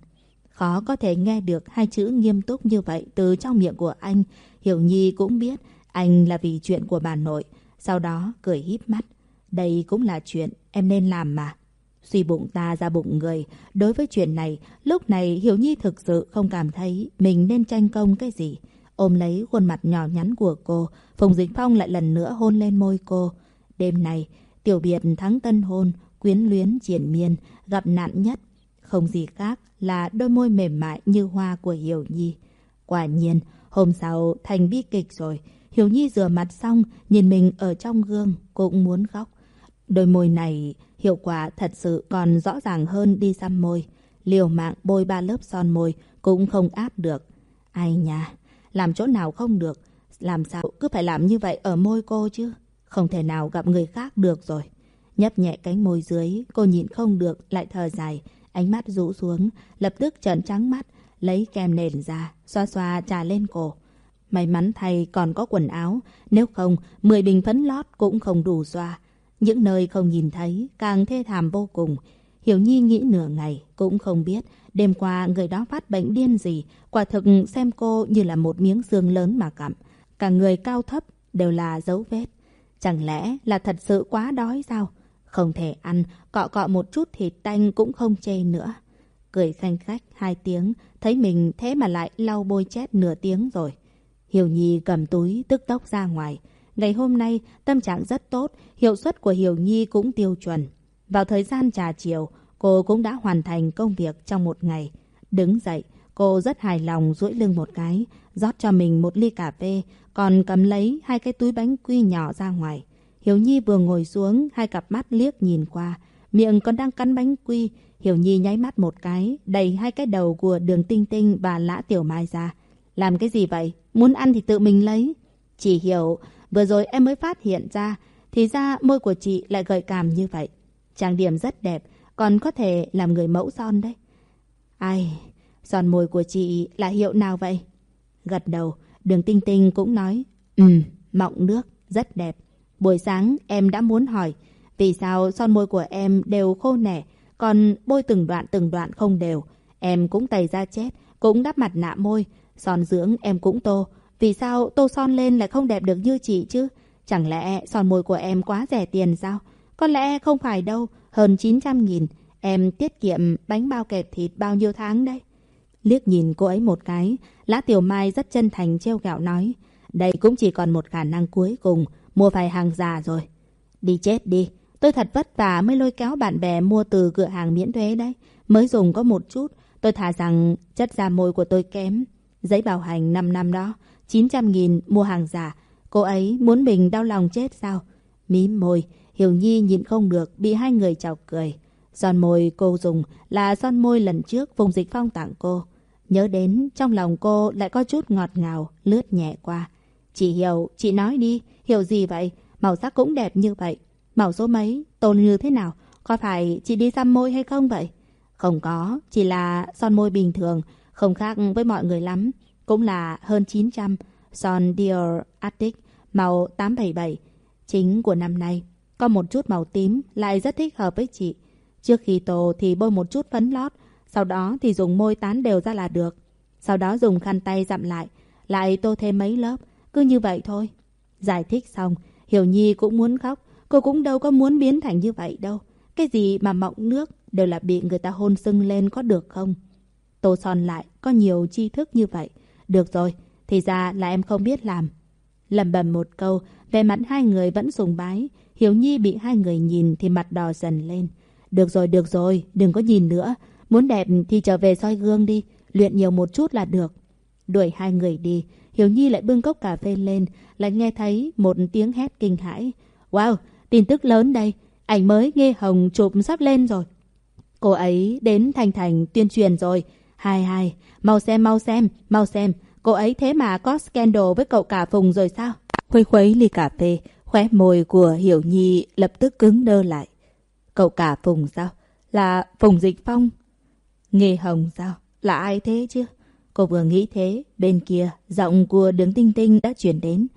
Khó có thể nghe được hai chữ nghiêm túc như vậy từ trong miệng của anh. Hiểu Nhi cũng biết anh là vì chuyện của bà nội. Sau đó cười híp mắt. Đây cũng là chuyện em nên làm mà. Suy bụng ta ra bụng người. Đối với chuyện này, lúc này Hiểu Nhi thực sự không cảm thấy mình nên tranh công cái gì. Ôm lấy khuôn mặt nhỏ nhắn của cô, Phùng Dịch Phong lại lần nữa hôn lên môi cô. Đêm này, tiểu biệt thắng tân hôn, quyến luyến triển miên, gặp nạn nhất. Không gì khác là đôi môi mềm mại như hoa của Hiểu Nhi. Quả nhiên, hôm sau thành bi kịch rồi. Hiểu Nhi rửa mặt xong, nhìn mình ở trong gương, cũng muốn khóc. Đôi môi này, hiệu quả thật sự còn rõ ràng hơn đi xăm môi. Liều mạng bôi ba lớp son môi cũng không áp được. Ai nha, làm chỗ nào không được, làm sao cứ phải làm như vậy ở môi cô chứ? Không thể nào gặp người khác được rồi. Nhấp nhẹ cánh môi dưới, cô nhìn không được, lại thở dài. Ánh mắt rũ xuống, lập tức trợn trắng mắt, lấy kem nền ra, xoa xoa trà lên cổ. May mắn thay còn có quần áo, nếu không, 10 bình phấn lót cũng không đủ xoa. Những nơi không nhìn thấy, càng thê thảm vô cùng. Hiểu Nhi nghĩ nửa ngày, cũng không biết đêm qua người đó phát bệnh điên gì. Quả thực xem cô như là một miếng xương lớn mà cặm. Cả người cao thấp đều là dấu vết. Chẳng lẽ là thật sự quá đói sao? Không thể ăn, cọ cọ một chút thịt tanh cũng không chê nữa. Cười khanh khách hai tiếng, thấy mình thế mà lại lau bôi chét nửa tiếng rồi. Hiểu Nhi cầm túi tức tốc ra ngoài. Ngày hôm nay, tâm trạng rất tốt, hiệu suất của Hiểu Nhi cũng tiêu chuẩn. Vào thời gian trà chiều, cô cũng đã hoàn thành công việc trong một ngày. Đứng dậy, cô rất hài lòng duỗi lưng một cái, rót cho mình một ly cà phê, còn cầm lấy hai cái túi bánh quy nhỏ ra ngoài. Hiểu Nhi vừa ngồi xuống, hai cặp mắt liếc nhìn qua, miệng còn đang cắn bánh quy. Hiểu Nhi nháy mắt một cái, đầy hai cái đầu của đường tinh tinh và lã tiểu mai ra. Làm cái gì vậy? Muốn ăn thì tự mình lấy. Chỉ hiểu, vừa rồi em mới phát hiện ra, thì ra môi của chị lại gợi cảm như vậy. Trang điểm rất đẹp, còn có thể làm người mẫu son đấy. Ai, son môi của chị là hiệu nào vậy? Gật đầu, đường tinh tinh cũng nói, Ừ, mọng nước, rất đẹp. Buổi sáng em đã muốn hỏi, vì sao son môi của em đều khô nẻ, còn bôi từng đoạn từng đoạn không đều. Em cũng tẩy da chết, cũng đắp mặt nạ môi, son dưỡng em cũng tô. Vì sao tô son lên lại không đẹp được như chị chứ? Chẳng lẽ son môi của em quá rẻ tiền sao? Có lẽ không phải đâu, hơn 900 nghìn. Em tiết kiệm bánh bao kẹp thịt bao nhiêu tháng đây? Liếc nhìn cô ấy một cái, Lã Tiểu Mai rất chân thành treo gạo nói. Đây cũng chỉ còn một khả năng cuối cùng, mua phải hàng già rồi. Đi chết đi, tôi thật vất vả mới lôi kéo bạn bè mua từ cửa hàng miễn thuế đấy. Mới dùng có một chút, tôi thả rằng chất da môi của tôi kém. Giấy bảo hành 5 năm đó, 900 nghìn mua hàng giả. Cô ấy muốn mình đau lòng chết sao? Mím môi, Hiểu Nhi nhịn không được, bị hai người chọc cười. Son môi cô dùng là son môi lần trước vùng dịch phong tặng cô. Nhớ đến trong lòng cô lại có chút ngọt ngào, lướt nhẹ qua. Chị hiểu, chị nói đi, hiểu gì vậy? Màu sắc cũng đẹp như vậy. Màu số mấy, tôn như thế nào? Có phải chị đi xăm môi hay không vậy? Không có, chỉ là son môi bình thường, không khác với mọi người lắm. Cũng là hơn 900. Son Dior Arctic, màu 877. Chính của năm nay. Có một chút màu tím, lại rất thích hợp với chị. Trước khi tô thì bôi một chút phấn lót, sau đó thì dùng môi tán đều ra là được. Sau đó dùng khăn tay dặm lại, lại tô thêm mấy lớp. Cứ như vậy thôi. Giải thích xong, Hiểu Nhi cũng muốn khóc. Cô cũng đâu có muốn biến thành như vậy đâu. Cái gì mà mọng nước đều là bị người ta hôn sưng lên có được không? Tô son lại, có nhiều tri thức như vậy. Được rồi, thì ra là em không biết làm. Lầm bầm một câu, về mặt hai người vẫn sùng bái. Hiểu Nhi bị hai người nhìn thì mặt đỏ dần lên. Được rồi, được rồi, đừng có nhìn nữa. Muốn đẹp thì trở về soi gương đi, luyện nhiều một chút là được. Đuổi hai người đi, Hiểu Nhi lại bưng cốc cà phê lên, lại nghe thấy một tiếng hét kinh hãi. Wow, tin tức lớn đây, ảnh mới nghe hồng chụp sắp lên rồi. Cô ấy đến Thành Thành tuyên truyền rồi. Hai hai, mau xem mau xem, mau xem, cô ấy thế mà có scandal với cậu cả Phùng rồi sao? Khuấy khuấy ly cà phê, khóe môi của Hiểu Nhi lập tức cứng đơ lại. Cậu cả Phùng sao? Là Phùng Dịch Phong? Nghề Hồng sao? Là ai thế chứ? Cô vừa nghĩ thế, bên kia, giọng của đường tinh tinh đã chuyển đến.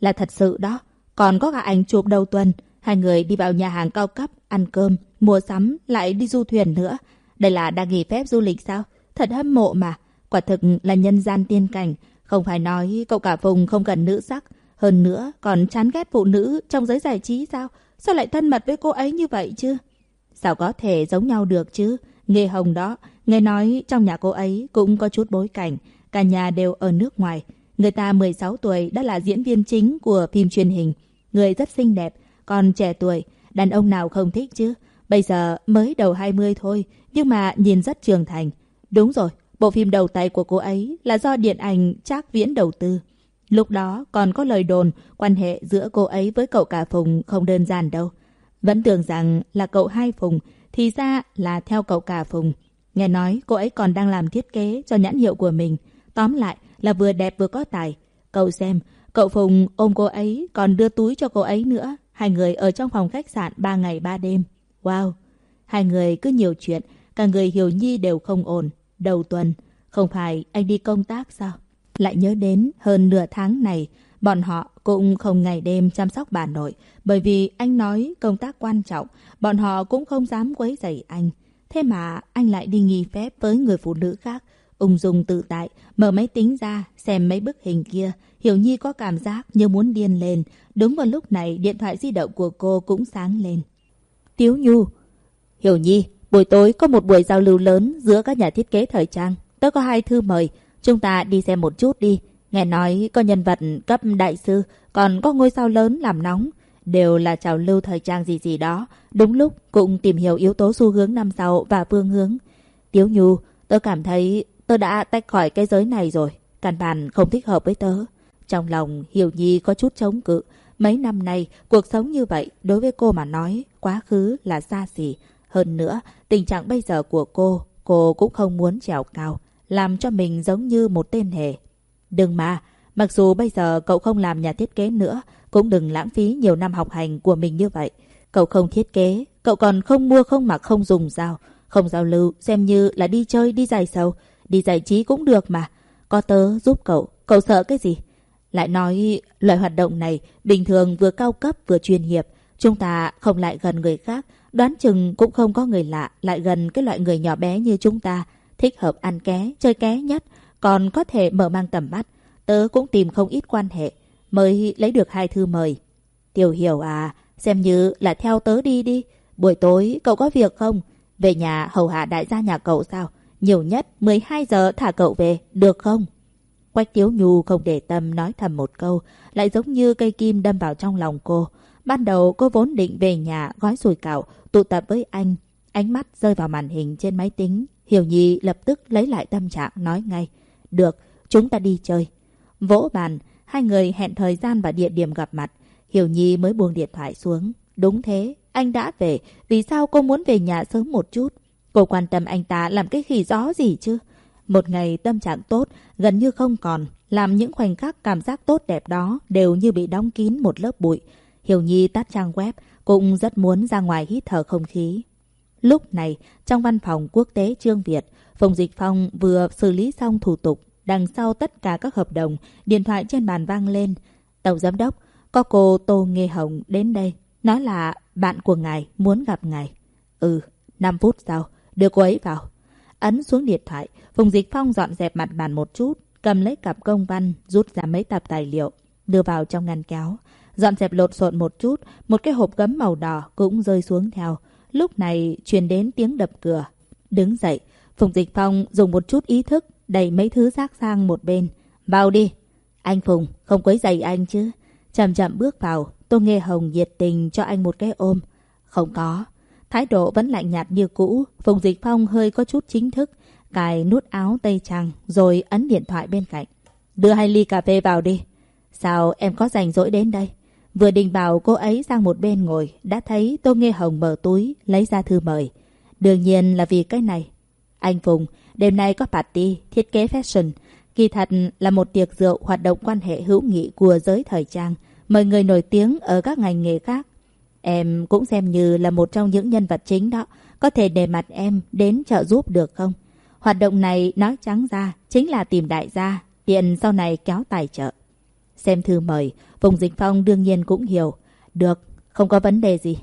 Là thật sự đó, còn có cả ảnh chụp đầu tuần. Hai người đi vào nhà hàng cao cấp, ăn cơm, mua sắm, lại đi du thuyền nữa. Đây là đang nghỉ phép du lịch sao? Thật hâm mộ mà. Quả thực là nhân gian tiên cảnh. Không phải nói cậu cả vùng không cần nữ sắc. Hơn nữa, còn chán ghét phụ nữ trong giới giải trí sao? Sao lại thân mật với cô ấy như vậy chứ? Sao có thể giống nhau được chứ? Nghề hồng đó, nghe nói trong nhà cô ấy cũng có chút bối cảnh. Cả nhà đều ở nước ngoài. Người ta 16 tuổi đã là diễn viên chính của phim truyền hình. Người rất xinh đẹp, còn trẻ tuổi. Đàn ông nào không thích chứ? Bây giờ mới đầu 20 thôi, nhưng mà nhìn rất trưởng thành. Đúng rồi, bộ phim đầu tay của cô ấy là do điện ảnh Trác Viễn đầu tư. Lúc đó còn có lời đồn quan hệ giữa cô ấy với cậu cả Phùng không đơn giản đâu. Vẫn tưởng rằng là cậu hai Phùng, thì ra là theo cậu cả Phùng. Nghe nói cô ấy còn đang làm thiết kế cho nhãn hiệu của mình. Tóm lại là vừa đẹp vừa có tài. Cậu xem, cậu Phùng ôm cô ấy còn đưa túi cho cô ấy nữa. Hai người ở trong phòng khách sạn ba ngày ba đêm. Wow! Hai người cứ nhiều chuyện, cả người Hiểu Nhi đều không ổn. Đầu tuần, không phải anh đi công tác sao? Lại nhớ đến hơn nửa tháng này, bọn họ cũng không ngày đêm chăm sóc bà nội. Bởi vì anh nói công tác quan trọng, bọn họ cũng không dám quấy rầy anh. Thế mà anh lại đi nghỉ phép với người phụ nữ khác. Ung dung tự tại, mở máy tính ra, xem mấy bức hình kia. Hiểu Nhi có cảm giác như muốn điên lên. Đúng vào lúc này, điện thoại di động của cô cũng sáng lên. Tiếu Nhu. Hiểu Nhi, buổi tối có một buổi giao lưu lớn giữa các nhà thiết kế thời trang. Tôi có hai thư mời. Chúng ta đi xem một chút đi. Nghe nói có nhân vật cấp đại sư, còn có ngôi sao lớn làm nóng. Đều là trào lưu thời trang gì gì đó. Đúng lúc cũng tìm hiểu yếu tố xu hướng năm sau và phương hướng. Tiếu Nhu, tôi cảm thấy tôi đã tách khỏi cái giới này rồi. Căn bản không thích hợp với tớ. Trong lòng Hiểu Nhi có chút chống cự. Mấy năm nay, cuộc sống như vậy đối với cô mà nói, quá khứ là xa xỉ. Hơn nữa, tình trạng bây giờ của cô, cô cũng không muốn trèo cao, làm cho mình giống như một tên hề. Đừng mà, mặc dù bây giờ cậu không làm nhà thiết kế nữa, cũng đừng lãng phí nhiều năm học hành của mình như vậy. Cậu không thiết kế, cậu còn không mua không mặc không dùng sao. Không giao lưu, xem như là đi chơi, đi giải sầu, đi giải trí cũng được mà. Có tớ giúp cậu, cậu sợ cái gì? Lại nói, loại hoạt động này bình thường vừa cao cấp vừa chuyên nghiệp. Chúng ta không lại gần người khác, đoán chừng cũng không có người lạ lại gần cái loại người nhỏ bé như chúng ta. Thích hợp ăn ké, chơi ké nhất, còn có thể mở mang tầm mắt. Tớ cũng tìm không ít quan hệ, mới lấy được hai thư mời. Tiểu hiểu à, xem như là theo tớ đi đi. Buổi tối cậu có việc không? Về nhà hầu hạ đại gia nhà cậu sao? Nhiều nhất 12 giờ thả cậu về, được không? Quách Tiếu Nhu không để tâm nói thầm một câu, lại giống như cây kim đâm vào trong lòng cô. Ban đầu cô vốn định về nhà gói sùi cảo, tụ tập với anh. Ánh mắt rơi vào màn hình trên máy tính. Hiểu Nhi lập tức lấy lại tâm trạng nói ngay. Được, chúng ta đi chơi. Vỗ bàn, hai người hẹn thời gian và địa điểm gặp mặt. Hiểu Nhi mới buông điện thoại xuống. Đúng thế, anh đã về. Vì sao cô muốn về nhà sớm một chút? Cô quan tâm anh ta làm cái khỉ gió gì chứ? Một ngày tâm trạng tốt, gần như không còn. Làm những khoảnh khắc cảm giác tốt đẹp đó đều như bị đóng kín một lớp bụi. Hiểu Nhi tắt trang web, cũng rất muốn ra ngoài hít thở không khí. Lúc này, trong văn phòng quốc tế Trương Việt, Phùng Dịch Phong vừa xử lý xong thủ tục. Đằng sau tất cả các hợp đồng, điện thoại trên bàn vang lên. Tổng giám đốc, có cô Tô Nghê Hồng đến đây. Nói là bạn của ngài muốn gặp ngài. Ừ, 5 phút sau, đưa cô ấy vào. Ấn xuống điện thoại, Phùng Dịch Phong dọn dẹp mặt bàn một chút, cầm lấy cặp công văn, rút ra mấy tập tài liệu, đưa vào trong ngăn kéo. Dọn dẹp lột xộn một chút, một cái hộp gấm màu đỏ cũng rơi xuống theo. Lúc này truyền đến tiếng đập cửa. Đứng dậy, Phùng Dịch Phong dùng một chút ý thức đẩy mấy thứ rác sang một bên. Vào đi. Anh Phùng, không quấy giày anh chứ. Chậm chậm bước vào, Tô Nghe Hồng nhiệt tình cho anh một cái ôm. Không có. Thái độ vẫn lạnh nhạt như cũ. Phùng Dịch Phong hơi có chút chính thức. Cài nút áo tây trang rồi ấn điện thoại bên cạnh. Đưa hai ly cà phê vào đi. Sao em có rảnh rỗi đến đây? Vừa định bảo cô ấy sang một bên ngồi, đã thấy Tô Nghe Hồng mở túi, lấy ra thư mời. Đương nhiên là vì cái này. Anh Phùng, đêm nay có party, thiết kế fashion. Kỳ thật là một tiệc rượu hoạt động quan hệ hữu nghị của giới thời trang. Mời người nổi tiếng ở các ngành nghề khác. Em cũng xem như là một trong những nhân vật chính đó. Có thể để mặt em đến trợ giúp được không? Hoạt động này nói trắng ra chính là tìm đại gia, tiện sau này kéo tài trợ. Xem thư mời, Phùng Dịch Phong đương nhiên cũng hiểu. Được, không có vấn đề gì.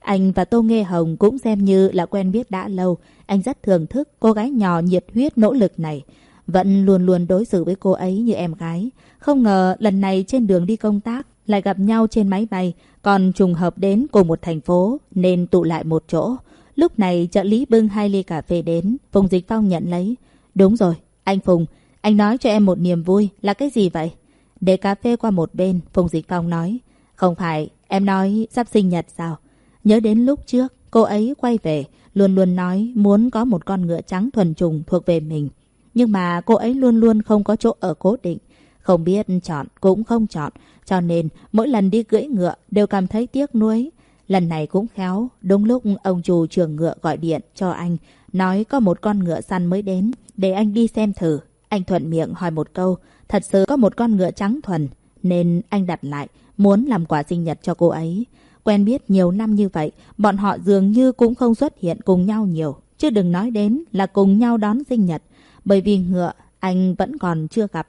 Anh và Tô Nghê Hồng cũng xem như là quen biết đã lâu. Anh rất thưởng thức cô gái nhỏ nhiệt huyết nỗ lực này. Vẫn luôn luôn đối xử với cô ấy như em gái. Không ngờ lần này trên đường đi công tác lại gặp nhau trên máy bay. Còn trùng hợp đến cùng một thành phố nên tụ lại một chỗ. Lúc này trợ lý bưng hai ly cà phê đến. Phùng Dịch Phong nhận lấy. Đúng rồi, anh Phùng, anh nói cho em một niềm vui là cái gì vậy? Để cà phê qua một bên, Phùng Dịch Phong nói. Không phải, em nói sắp sinh nhật sao? Nhớ đến lúc trước, cô ấy quay về, luôn luôn nói muốn có một con ngựa trắng thuần trùng thuộc về mình. Nhưng mà cô ấy luôn luôn không có chỗ ở cố định. Không biết chọn cũng không chọn, cho nên mỗi lần đi cưỡi ngựa đều cảm thấy tiếc nuối. Lần này cũng khéo, đúng lúc ông chủ trường ngựa gọi điện cho anh, nói có một con ngựa săn mới đến, để anh đi xem thử. anh thuận miệng hỏi một câu, thật sự có một con ngựa trắng thuần, nên anh đặt lại, muốn làm quà sinh nhật cho cô ấy. Quen biết nhiều năm như vậy, bọn họ dường như cũng không xuất hiện cùng nhau nhiều, chứ đừng nói đến là cùng nhau đón sinh nhật. Bởi vì ngựa, anh vẫn còn chưa gặp.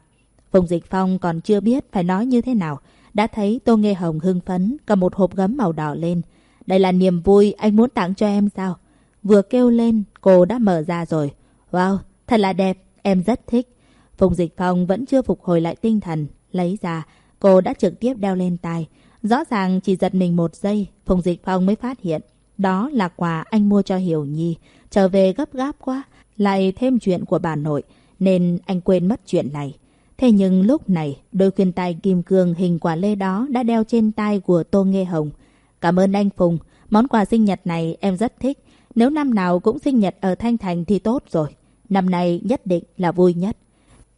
Phùng Dịch Phong còn chưa biết phải nói như thế nào. Đã thấy Tô Nghê Hồng hưng phấn, cầm một hộp gấm màu đỏ lên. Đây là niềm vui anh muốn tặng cho em sao? Vừa kêu lên, cô đã mở ra rồi. Wow, thật là đẹp, em rất thích. Phùng Dịch Phong vẫn chưa phục hồi lại tinh thần. Lấy ra, cô đã trực tiếp đeo lên tai. Rõ ràng chỉ giật mình một giây, Phùng Dịch Phong mới phát hiện. Đó là quà anh mua cho Hiểu Nhi. Trở về gấp gáp quá, lại thêm chuyện của bà nội, nên anh quên mất chuyện này. Thế nhưng lúc này, đôi khuyên tai kim cương hình quả lê đó đã đeo trên tay của Tô Nghê Hồng. Cảm ơn anh Phùng, món quà sinh nhật này em rất thích. Nếu năm nào cũng sinh nhật ở Thanh Thành thì tốt rồi. Năm nay nhất định là vui nhất.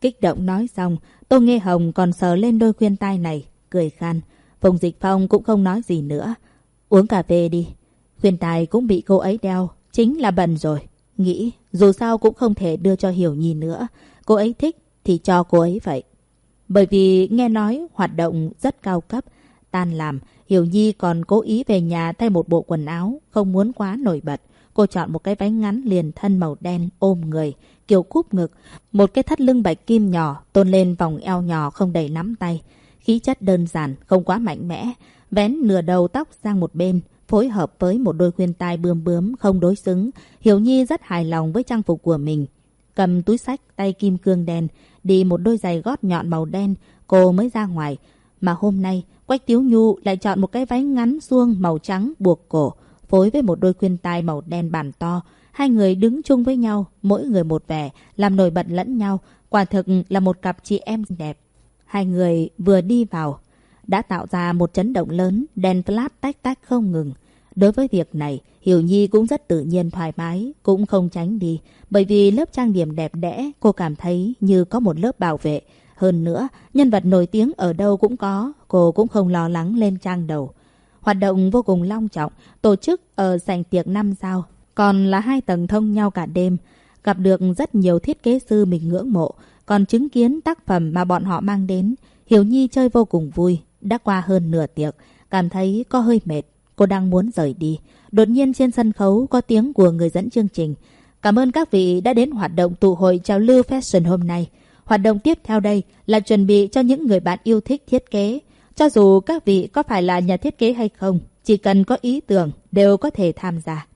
Kích động nói xong, Tô Nghê Hồng còn sờ lên đôi khuyên tai này, cười khan. Phùng Dịch Phong cũng không nói gì nữa. Uống cà phê đi. Khuyên tài cũng bị cô ấy đeo, chính là bần rồi. Nghĩ dù sao cũng không thể đưa cho Hiểu Nhi nữa. Cô ấy thích thì cho cô ấy vậy. Bởi vì nghe nói hoạt động rất cao cấp, tan làm, Hiểu Nhi còn cố ý về nhà thay một bộ quần áo, không muốn quá nổi bật. Cô chọn một cái váy ngắn liền thân màu đen ôm người, kiểu cúp ngực, một cái thắt lưng bạch kim nhỏ tôn lên vòng eo nhỏ không đầy nắm tay. Khí chất đơn giản, không quá mạnh mẽ, vén nửa đầu tóc sang một bên, phối hợp với một đôi khuyên tai bươm bướm không đối xứng. Hiểu Nhi rất hài lòng với trang phục của mình. Cầm túi sách tay kim cương đen, đi một đôi giày gót nhọn màu đen, cô mới ra ngoài. Mà hôm nay, Quách Tiếu Nhu lại chọn một cái váy ngắn suông màu trắng buộc cổ, phối với một đôi khuyên tai màu đen bàn to. Hai người đứng chung với nhau, mỗi người một vẻ, làm nổi bật lẫn nhau. Quả thực là một cặp chị em đẹp. Hai người vừa đi vào, đã tạo ra một chấn động lớn, đèn flash tách tách không ngừng. Đối với việc này, Hiểu Nhi cũng rất tự nhiên thoải mái, cũng không tránh đi. Bởi vì lớp trang điểm đẹp đẽ, cô cảm thấy như có một lớp bảo vệ. Hơn nữa, nhân vật nổi tiếng ở đâu cũng có, cô cũng không lo lắng lên trang đầu. Hoạt động vô cùng long trọng, tổ chức ở sành tiệc năm sao, còn là hai tầng thông nhau cả đêm. Gặp được rất nhiều thiết kế sư mình ngưỡng mộ, còn chứng kiến tác phẩm mà bọn họ mang đến. Hiểu Nhi chơi vô cùng vui, đã qua hơn nửa tiệc, cảm thấy có hơi mệt. Cô đang muốn rời đi. Đột nhiên trên sân khấu có tiếng của người dẫn chương trình. Cảm ơn các vị đã đến hoạt động tụ hội trào lưu fashion hôm nay. Hoạt động tiếp theo đây là chuẩn bị cho những người bạn yêu thích thiết kế. Cho dù các vị có phải là nhà thiết kế hay không, chỉ cần có ý tưởng đều có thể tham gia.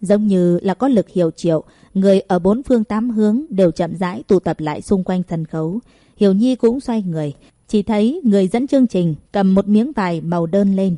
Giống như là có lực hiệu triệu, người ở bốn phương tám hướng đều chậm rãi tụ tập lại xung quanh sân khấu. Hiểu Nhi cũng xoay người, chỉ thấy người dẫn chương trình cầm một miếng vải màu đơn lên.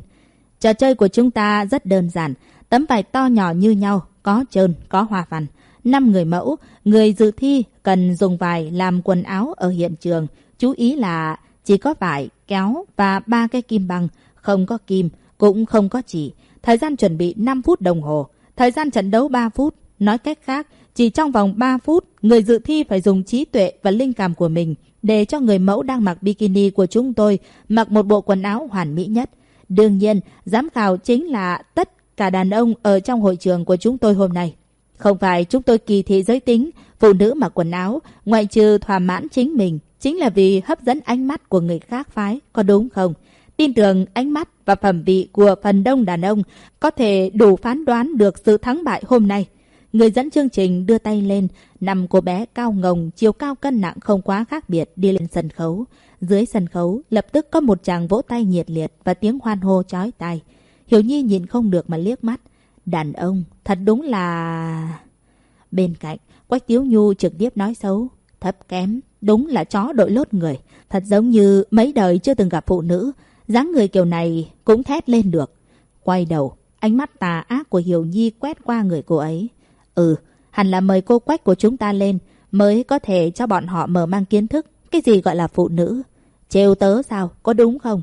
Trò chơi của chúng ta rất đơn giản, tấm vải to nhỏ như nhau, có trơn, có hoa văn. Năm người mẫu, người dự thi cần dùng vải làm quần áo ở hiện trường. Chú ý là chỉ có vải, kéo và ba cái kim băng, không có kim, cũng không có chỉ. Thời gian chuẩn bị 5 phút đồng hồ, thời gian trận đấu 3 phút. Nói cách khác, chỉ trong vòng 3 phút, người dự thi phải dùng trí tuệ và linh cảm của mình để cho người mẫu đang mặc bikini của chúng tôi mặc một bộ quần áo hoàn mỹ nhất. Đương nhiên, giám khảo chính là tất cả đàn ông ở trong hội trường của chúng tôi hôm nay. Không phải chúng tôi kỳ thị giới tính, phụ nữ mặc quần áo, ngoại trừ thỏa mãn chính mình, chính là vì hấp dẫn ánh mắt của người khác phái, có đúng không? Tin tưởng ánh mắt và phẩm vị của phần đông đàn ông có thể đủ phán đoán được sự thắng bại hôm nay. Người dẫn chương trình đưa tay lên, nằm cô bé cao ngồng, chiều cao cân nặng không quá khác biệt đi lên sân khấu. Dưới sân khấu, lập tức có một chàng vỗ tay nhiệt liệt và tiếng hoan hô chói tai. Hiểu Nhi nhìn không được mà liếc mắt. Đàn ông, thật đúng là... Bên cạnh, Quách Tiếu Nhu trực tiếp nói xấu. Thấp kém, đúng là chó đội lốt người. Thật giống như mấy đời chưa từng gặp phụ nữ. dáng người kiểu này cũng thét lên được. Quay đầu, ánh mắt tà ác của Hiểu Nhi quét qua người cô ấy. Ừ, hẳn là mời cô Quách của chúng ta lên mới có thể cho bọn họ mở mang kiến thức cái gì gọi là phụ nữ. Trêu tớ sao, có đúng không?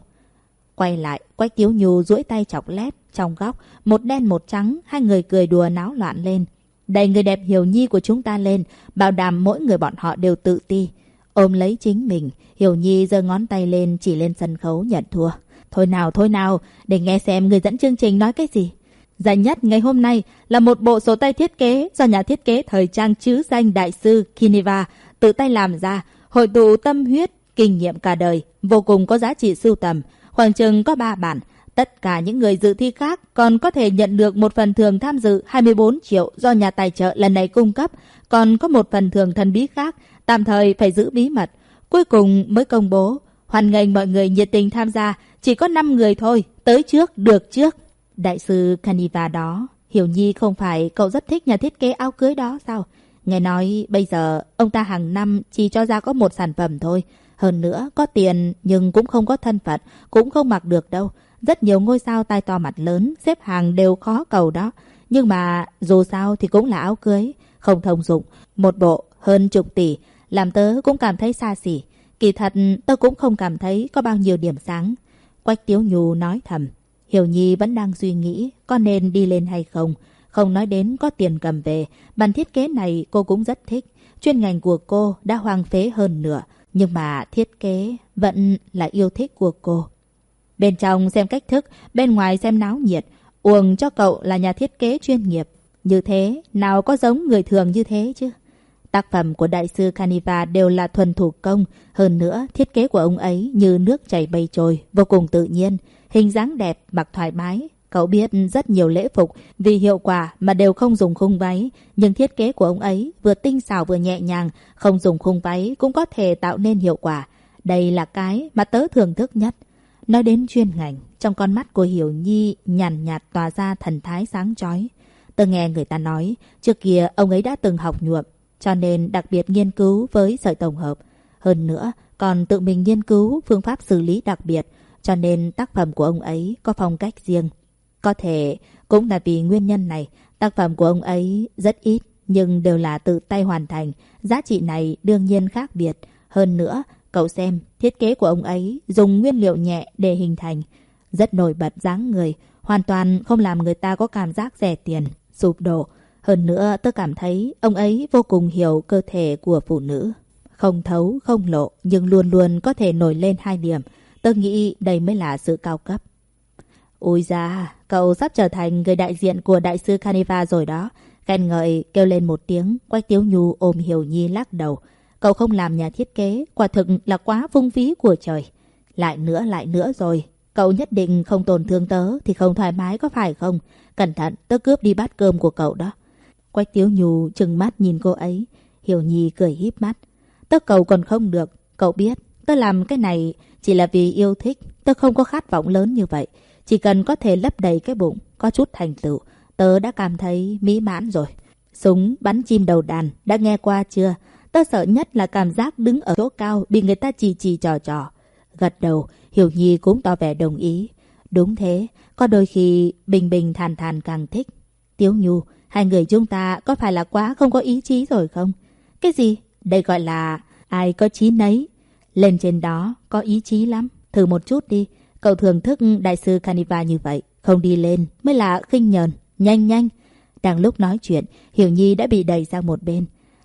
Quay lại, Quách Tiếu Nhu duỗi tay chọc lét trong góc, một đen một trắng, hai người cười đùa náo loạn lên. Đầy người đẹp hiểu nhi của chúng ta lên, bảo đảm mỗi người bọn họ đều tự ti. Ôm lấy chính mình, Hiểu Nhi giơ ngón tay lên chỉ lên sân khấu nhận thua. Thôi nào, thôi nào, để nghe xem người dẫn chương trình nói cái gì. Giải nhất ngày hôm nay là một bộ sổ tay thiết kế do nhà thiết kế thời trang chữ danh đại sư Kineva tự tay làm ra, hội tụ tâm huyết, kinh nghiệm cả đời, vô cùng có giá trị sưu tầm. Khoảng chừng có 3 bản. Tất cả những người dự thi khác còn có thể nhận được một phần thưởng tham dự 24 triệu do nhà tài trợ lần này cung cấp, còn có một phần thưởng thần bí khác, tạm thời phải giữ bí mật. Cuối cùng mới công bố, hoan nghênh mọi người nhiệt tình tham gia, chỉ có 5 người thôi, tới trước, được trước. Đại sư Caniva đó, Hiểu Nhi không phải cậu rất thích nhà thiết kế áo cưới đó sao? Nghe nói bây giờ ông ta hàng năm chỉ cho ra có một sản phẩm thôi. Hơn nữa, có tiền nhưng cũng không có thân phận, cũng không mặc được đâu. Rất nhiều ngôi sao tai to mặt lớn, xếp hàng đều khó cầu đó. Nhưng mà dù sao thì cũng là áo cưới, không thông dụng. Một bộ hơn chục tỷ, làm tớ cũng cảm thấy xa xỉ. Kỳ thật tớ cũng không cảm thấy có bao nhiêu điểm sáng. Quách Tiếu Nhu nói thầm. Hiểu Nhi vẫn đang suy nghĩ có nên đi lên hay không. Không nói đến có tiền cầm về, bản thiết kế này cô cũng rất thích. Chuyên ngành của cô đã hoang phế hơn nữa, nhưng mà thiết kế vẫn là yêu thích của cô. Bên trong xem cách thức, bên ngoài xem náo nhiệt. Uông cho cậu là nhà thiết kế chuyên nghiệp. Như thế, nào có giống người thường như thế chứ? Tác phẩm của đại sư Caniva đều là thuần thủ công. Hơn nữa, thiết kế của ông ấy như nước chảy bay trôi, vô cùng tự nhiên. Hình dáng đẹp, mặc thoải mái, Cậu biết rất nhiều lễ phục vì hiệu quả mà đều không dùng khung váy, nhưng thiết kế của ông ấy vừa tinh xảo vừa nhẹ nhàng, không dùng khung váy cũng có thể tạo nên hiệu quả. Đây là cái mà tớ thưởng thức nhất. Nói đến chuyên ngành, trong con mắt của Hiểu Nhi nhàn nhạt tỏa ra thần thái sáng chói. Tớ nghe người ta nói, trước kia ông ấy đã từng học nhuộm, cho nên đặc biệt nghiên cứu với sợi tổng hợp. Hơn nữa, còn tự mình nghiên cứu phương pháp xử lý đặc biệt, cho nên tác phẩm của ông ấy có phong cách riêng. Có thể cũng là vì nguyên nhân này, tác phẩm của ông ấy rất ít nhưng đều là tự tay hoàn thành. Giá trị này đương nhiên khác biệt. Hơn nữa, cậu xem, thiết kế của ông ấy dùng nguyên liệu nhẹ để hình thành. Rất nổi bật dáng người, hoàn toàn không làm người ta có cảm giác rẻ tiền, sụp đổ. Hơn nữa, tôi cảm thấy ông ấy vô cùng hiểu cơ thể của phụ nữ. Không thấu, không lộ, nhưng luôn luôn có thể nổi lên hai điểm. Tôi nghĩ đây mới là sự cao cấp. ôi da, cậu sắp trở thành người đại diện của đại sư Caniva rồi đó. Khen ngợi kêu lên một tiếng, Quách Tiếu Nhu ôm Hiểu Nhi lắc đầu. Cậu không làm nhà thiết kế, quả thực là quá phung phí của trời. Lại nữa, lại nữa rồi. Cậu nhất định không tổn thương tớ thì không thoải mái có phải không? Cẩn thận, tớ cướp đi bát cơm của cậu đó. Quách Tiếu Nhu trừng mắt nhìn cô ấy. Hiểu Nhi cười híp mắt. Tớ cầu còn không được. Cậu biết, tớ làm cái này chỉ là vì yêu thích. Tớ không có khát vọng lớn như vậy. Chỉ cần có thể lấp đầy cái bụng, có chút thành tựu, tớ đã cảm thấy mỹ mãn rồi. Súng bắn chim đầu đàn, đã nghe qua chưa? Tớ sợ nhất là cảm giác đứng ở chỗ cao bị người ta chỉ chỉ trò trò. Gật đầu, Hiểu Nhi cũng tỏ vẻ đồng ý. Đúng thế, có đôi khi bình bình thản thản càng thích. Tiếu Nhu, hai người chúng ta có phải là quá không có ý chí rồi không? Cái gì? Đây gọi là ai có chí nấy. Lên trên đó có ý chí lắm. Thử một chút đi. Cậu thưởng thức đại sư Caniva như vậy, không đi lên mới là khinh nhờn, nhanh nhanh. Đang lúc nói chuyện, Hiểu Nhi đã bị đẩy sang một bên.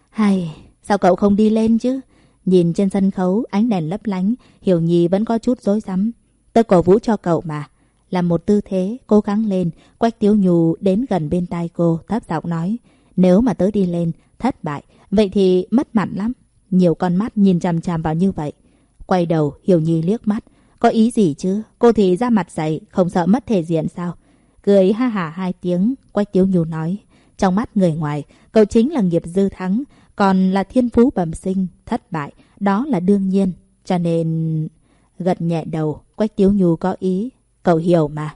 Hay, sao cậu không đi lên chứ? Nhìn trên sân khấu, ánh đèn lấp lánh, Hiểu Nhi vẫn có chút rối rắm. Tôi cổ vũ cho cậu mà. Làm một tư thế, cố gắng lên, Quách Tiếu Nhu đến gần bên tai cô, thấp giọng nói. Nếu mà tớ đi lên, thất bại, vậy thì mất mặt lắm. Nhiều con mắt nhìn chằm chằm vào như vậy. Quay đầu, Hiểu Nhi liếc mắt. Có ý gì chứ? Cô thì ra mặt dày, không sợ mất thể diện sao? Cười ha hả hai tiếng, Quách Tiếu Nhu nói. Trong mắt người ngoài, cậu chính là nghiệp dư thắng, còn là thiên phú bẩm sinh, thất bại, đó là đương nhiên. Cho nên... Gật nhẹ đầu, Quách Tiếu Nhu có ý, cậu hiểu mà.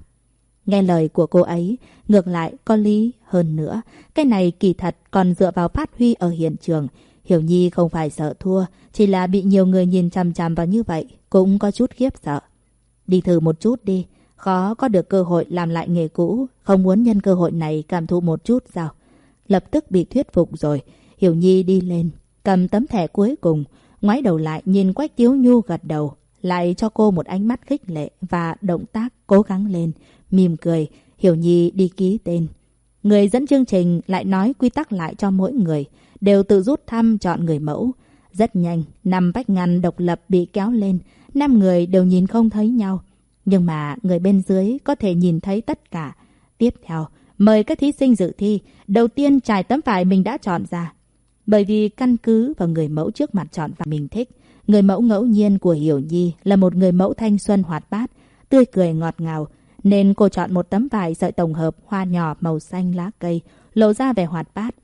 Nghe lời của cô ấy, ngược lại có lý hơn nữa. Cái này kỳ thật còn dựa vào phát huy ở hiện trường. Hiểu Nhi không phải sợ thua, chỉ là bị nhiều người nhìn chằm chằm vào như vậy, cũng có chút khiếp sợ. Đi thử một chút đi, khó có được cơ hội làm lại nghề cũ, không muốn nhân cơ hội này cảm thụ một chút sao. Lập tức bị thuyết phục rồi, Hiểu Nhi đi lên, cầm tấm thẻ cuối cùng, ngoái đầu lại nhìn Quách Tiếu Nhu gật đầu, lại cho cô một ánh mắt khích lệ và động tác cố gắng lên, mỉm cười, Hiểu Nhi đi ký tên. Người dẫn chương trình lại nói quy tắc lại cho mỗi người, đều tự rút thăm chọn người mẫu. Rất nhanh, năm vách ngăn độc lập bị kéo lên, năm người đều nhìn không thấy nhau. Nhưng mà người bên dưới có thể nhìn thấy tất cả. Tiếp theo, mời các thí sinh dự thi, đầu tiên trải tấm vải mình đã chọn ra. Bởi vì căn cứ vào người mẫu trước mặt chọn và mình thích. Người mẫu ngẫu nhiên của Hiểu Nhi là một người mẫu thanh xuân hoạt bát, tươi cười ngọt ngào, nên cô chọn một tấm vải sợi tổng hợp hoa nhỏ màu xanh lá cây, lộ ra vẻ hoạt bát.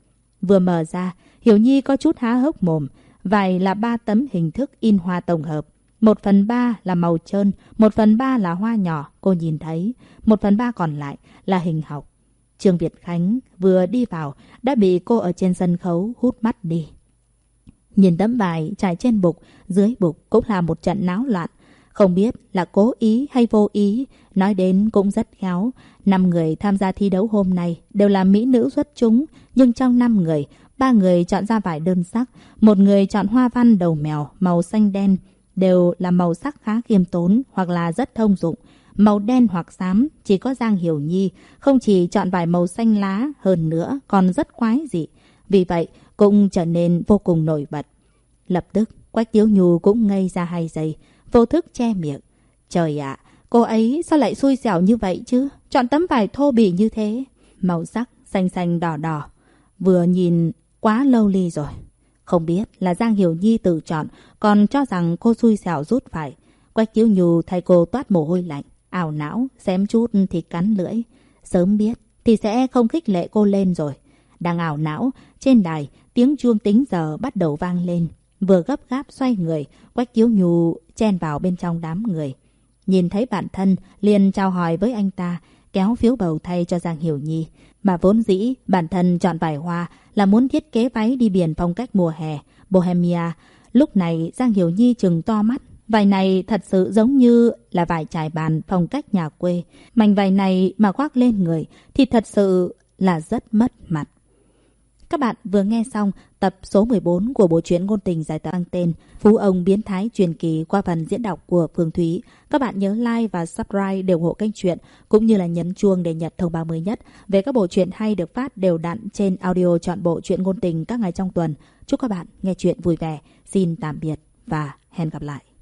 Vừa mở ra, Hiểu Nhi có chút há hốc mồm. Vải là ba tấm hình thức in hoa tổng hợp. Một phần ba là màu trơn, một phần ba là hoa nhỏ, cô nhìn thấy. Một phần ba còn lại là hình học. Trương Việt Khánh vừa đi vào đã bị cô ở trên sân khấu hút mắt đi. Nhìn tấm vải trải trên bục, dưới bục cũng là một trận náo loạn. Không biết là cố ý hay vô ý, nói đến cũng rất khéo. Năm người tham gia thi đấu hôm nay đều là mỹ nữ xuất chúng, nhưng trong năm người, ba người chọn ra vải đơn sắc, một người chọn hoa văn đầu mèo màu xanh đen, đều là màu sắc khá khiêm tốn hoặc là rất thông dụng. Màu đen hoặc xám chỉ có Giang Hiểu Nhi, không chỉ chọn vải màu xanh lá, hơn nữa còn rất quái dị. Vì vậy, cũng trở nên vô cùng nổi bật. Lập tức, Quách Tiếu Nhu cũng ngây ra hai giây, vô thức che miệng. Trời ạ, cô ấy sao lại xui xẻo như vậy chứ? Chọn tấm vải thô bỉ như thế. Màu sắc xanh xanh đỏ đỏ. Vừa nhìn quá lâu ly rồi. Không biết là Giang Hiểu Nhi tự chọn, còn cho rằng cô xui xẻo rút phải. Quách Tiếu Nhu thay cô toát mồ hôi lạnh, ảo não, xém chút thì cắn lưỡi. Sớm biết thì sẽ không khích lệ cô lên rồi. Đang ảo não, trên đài, tiếng chuông tính giờ bắt đầu vang lên. Vừa gấp gáp xoay người, Quách Kiếu Nhu chen vào bên trong đám người. Nhìn thấy bản thân, liền chào hỏi với anh ta, kéo phiếu bầu thay cho Giang Hiểu Nhi. Mà vốn dĩ, bản thân chọn vải hoa là muốn thiết kế váy đi biển phong cách mùa hè, Bohemia. Lúc này Giang Hiểu Nhi chừng to mắt. Vải này thật sự giống như là vải trải bàn phong cách nhà quê. Mảnh vải này mà khoác lên người thì thật sự là rất mất mặt. Các bạn vừa nghe xong tập số 14 của bộ truyện ngôn tình dài tăng tên Phú ông biến thái truyền kỳ qua phần diễn đọc của Phương Thúy. Các bạn nhớ like và subscribe để ủng hộ kênh truyện, cũng như là nhấn chuông để nhận thông báo mới nhất về các bộ truyện hay được phát đều đặn trên audio chọn bộ truyện ngôn tình các ngày trong tuần. Chúc các bạn nghe truyện vui vẻ. Xin tạm biệt và hẹn gặp lại.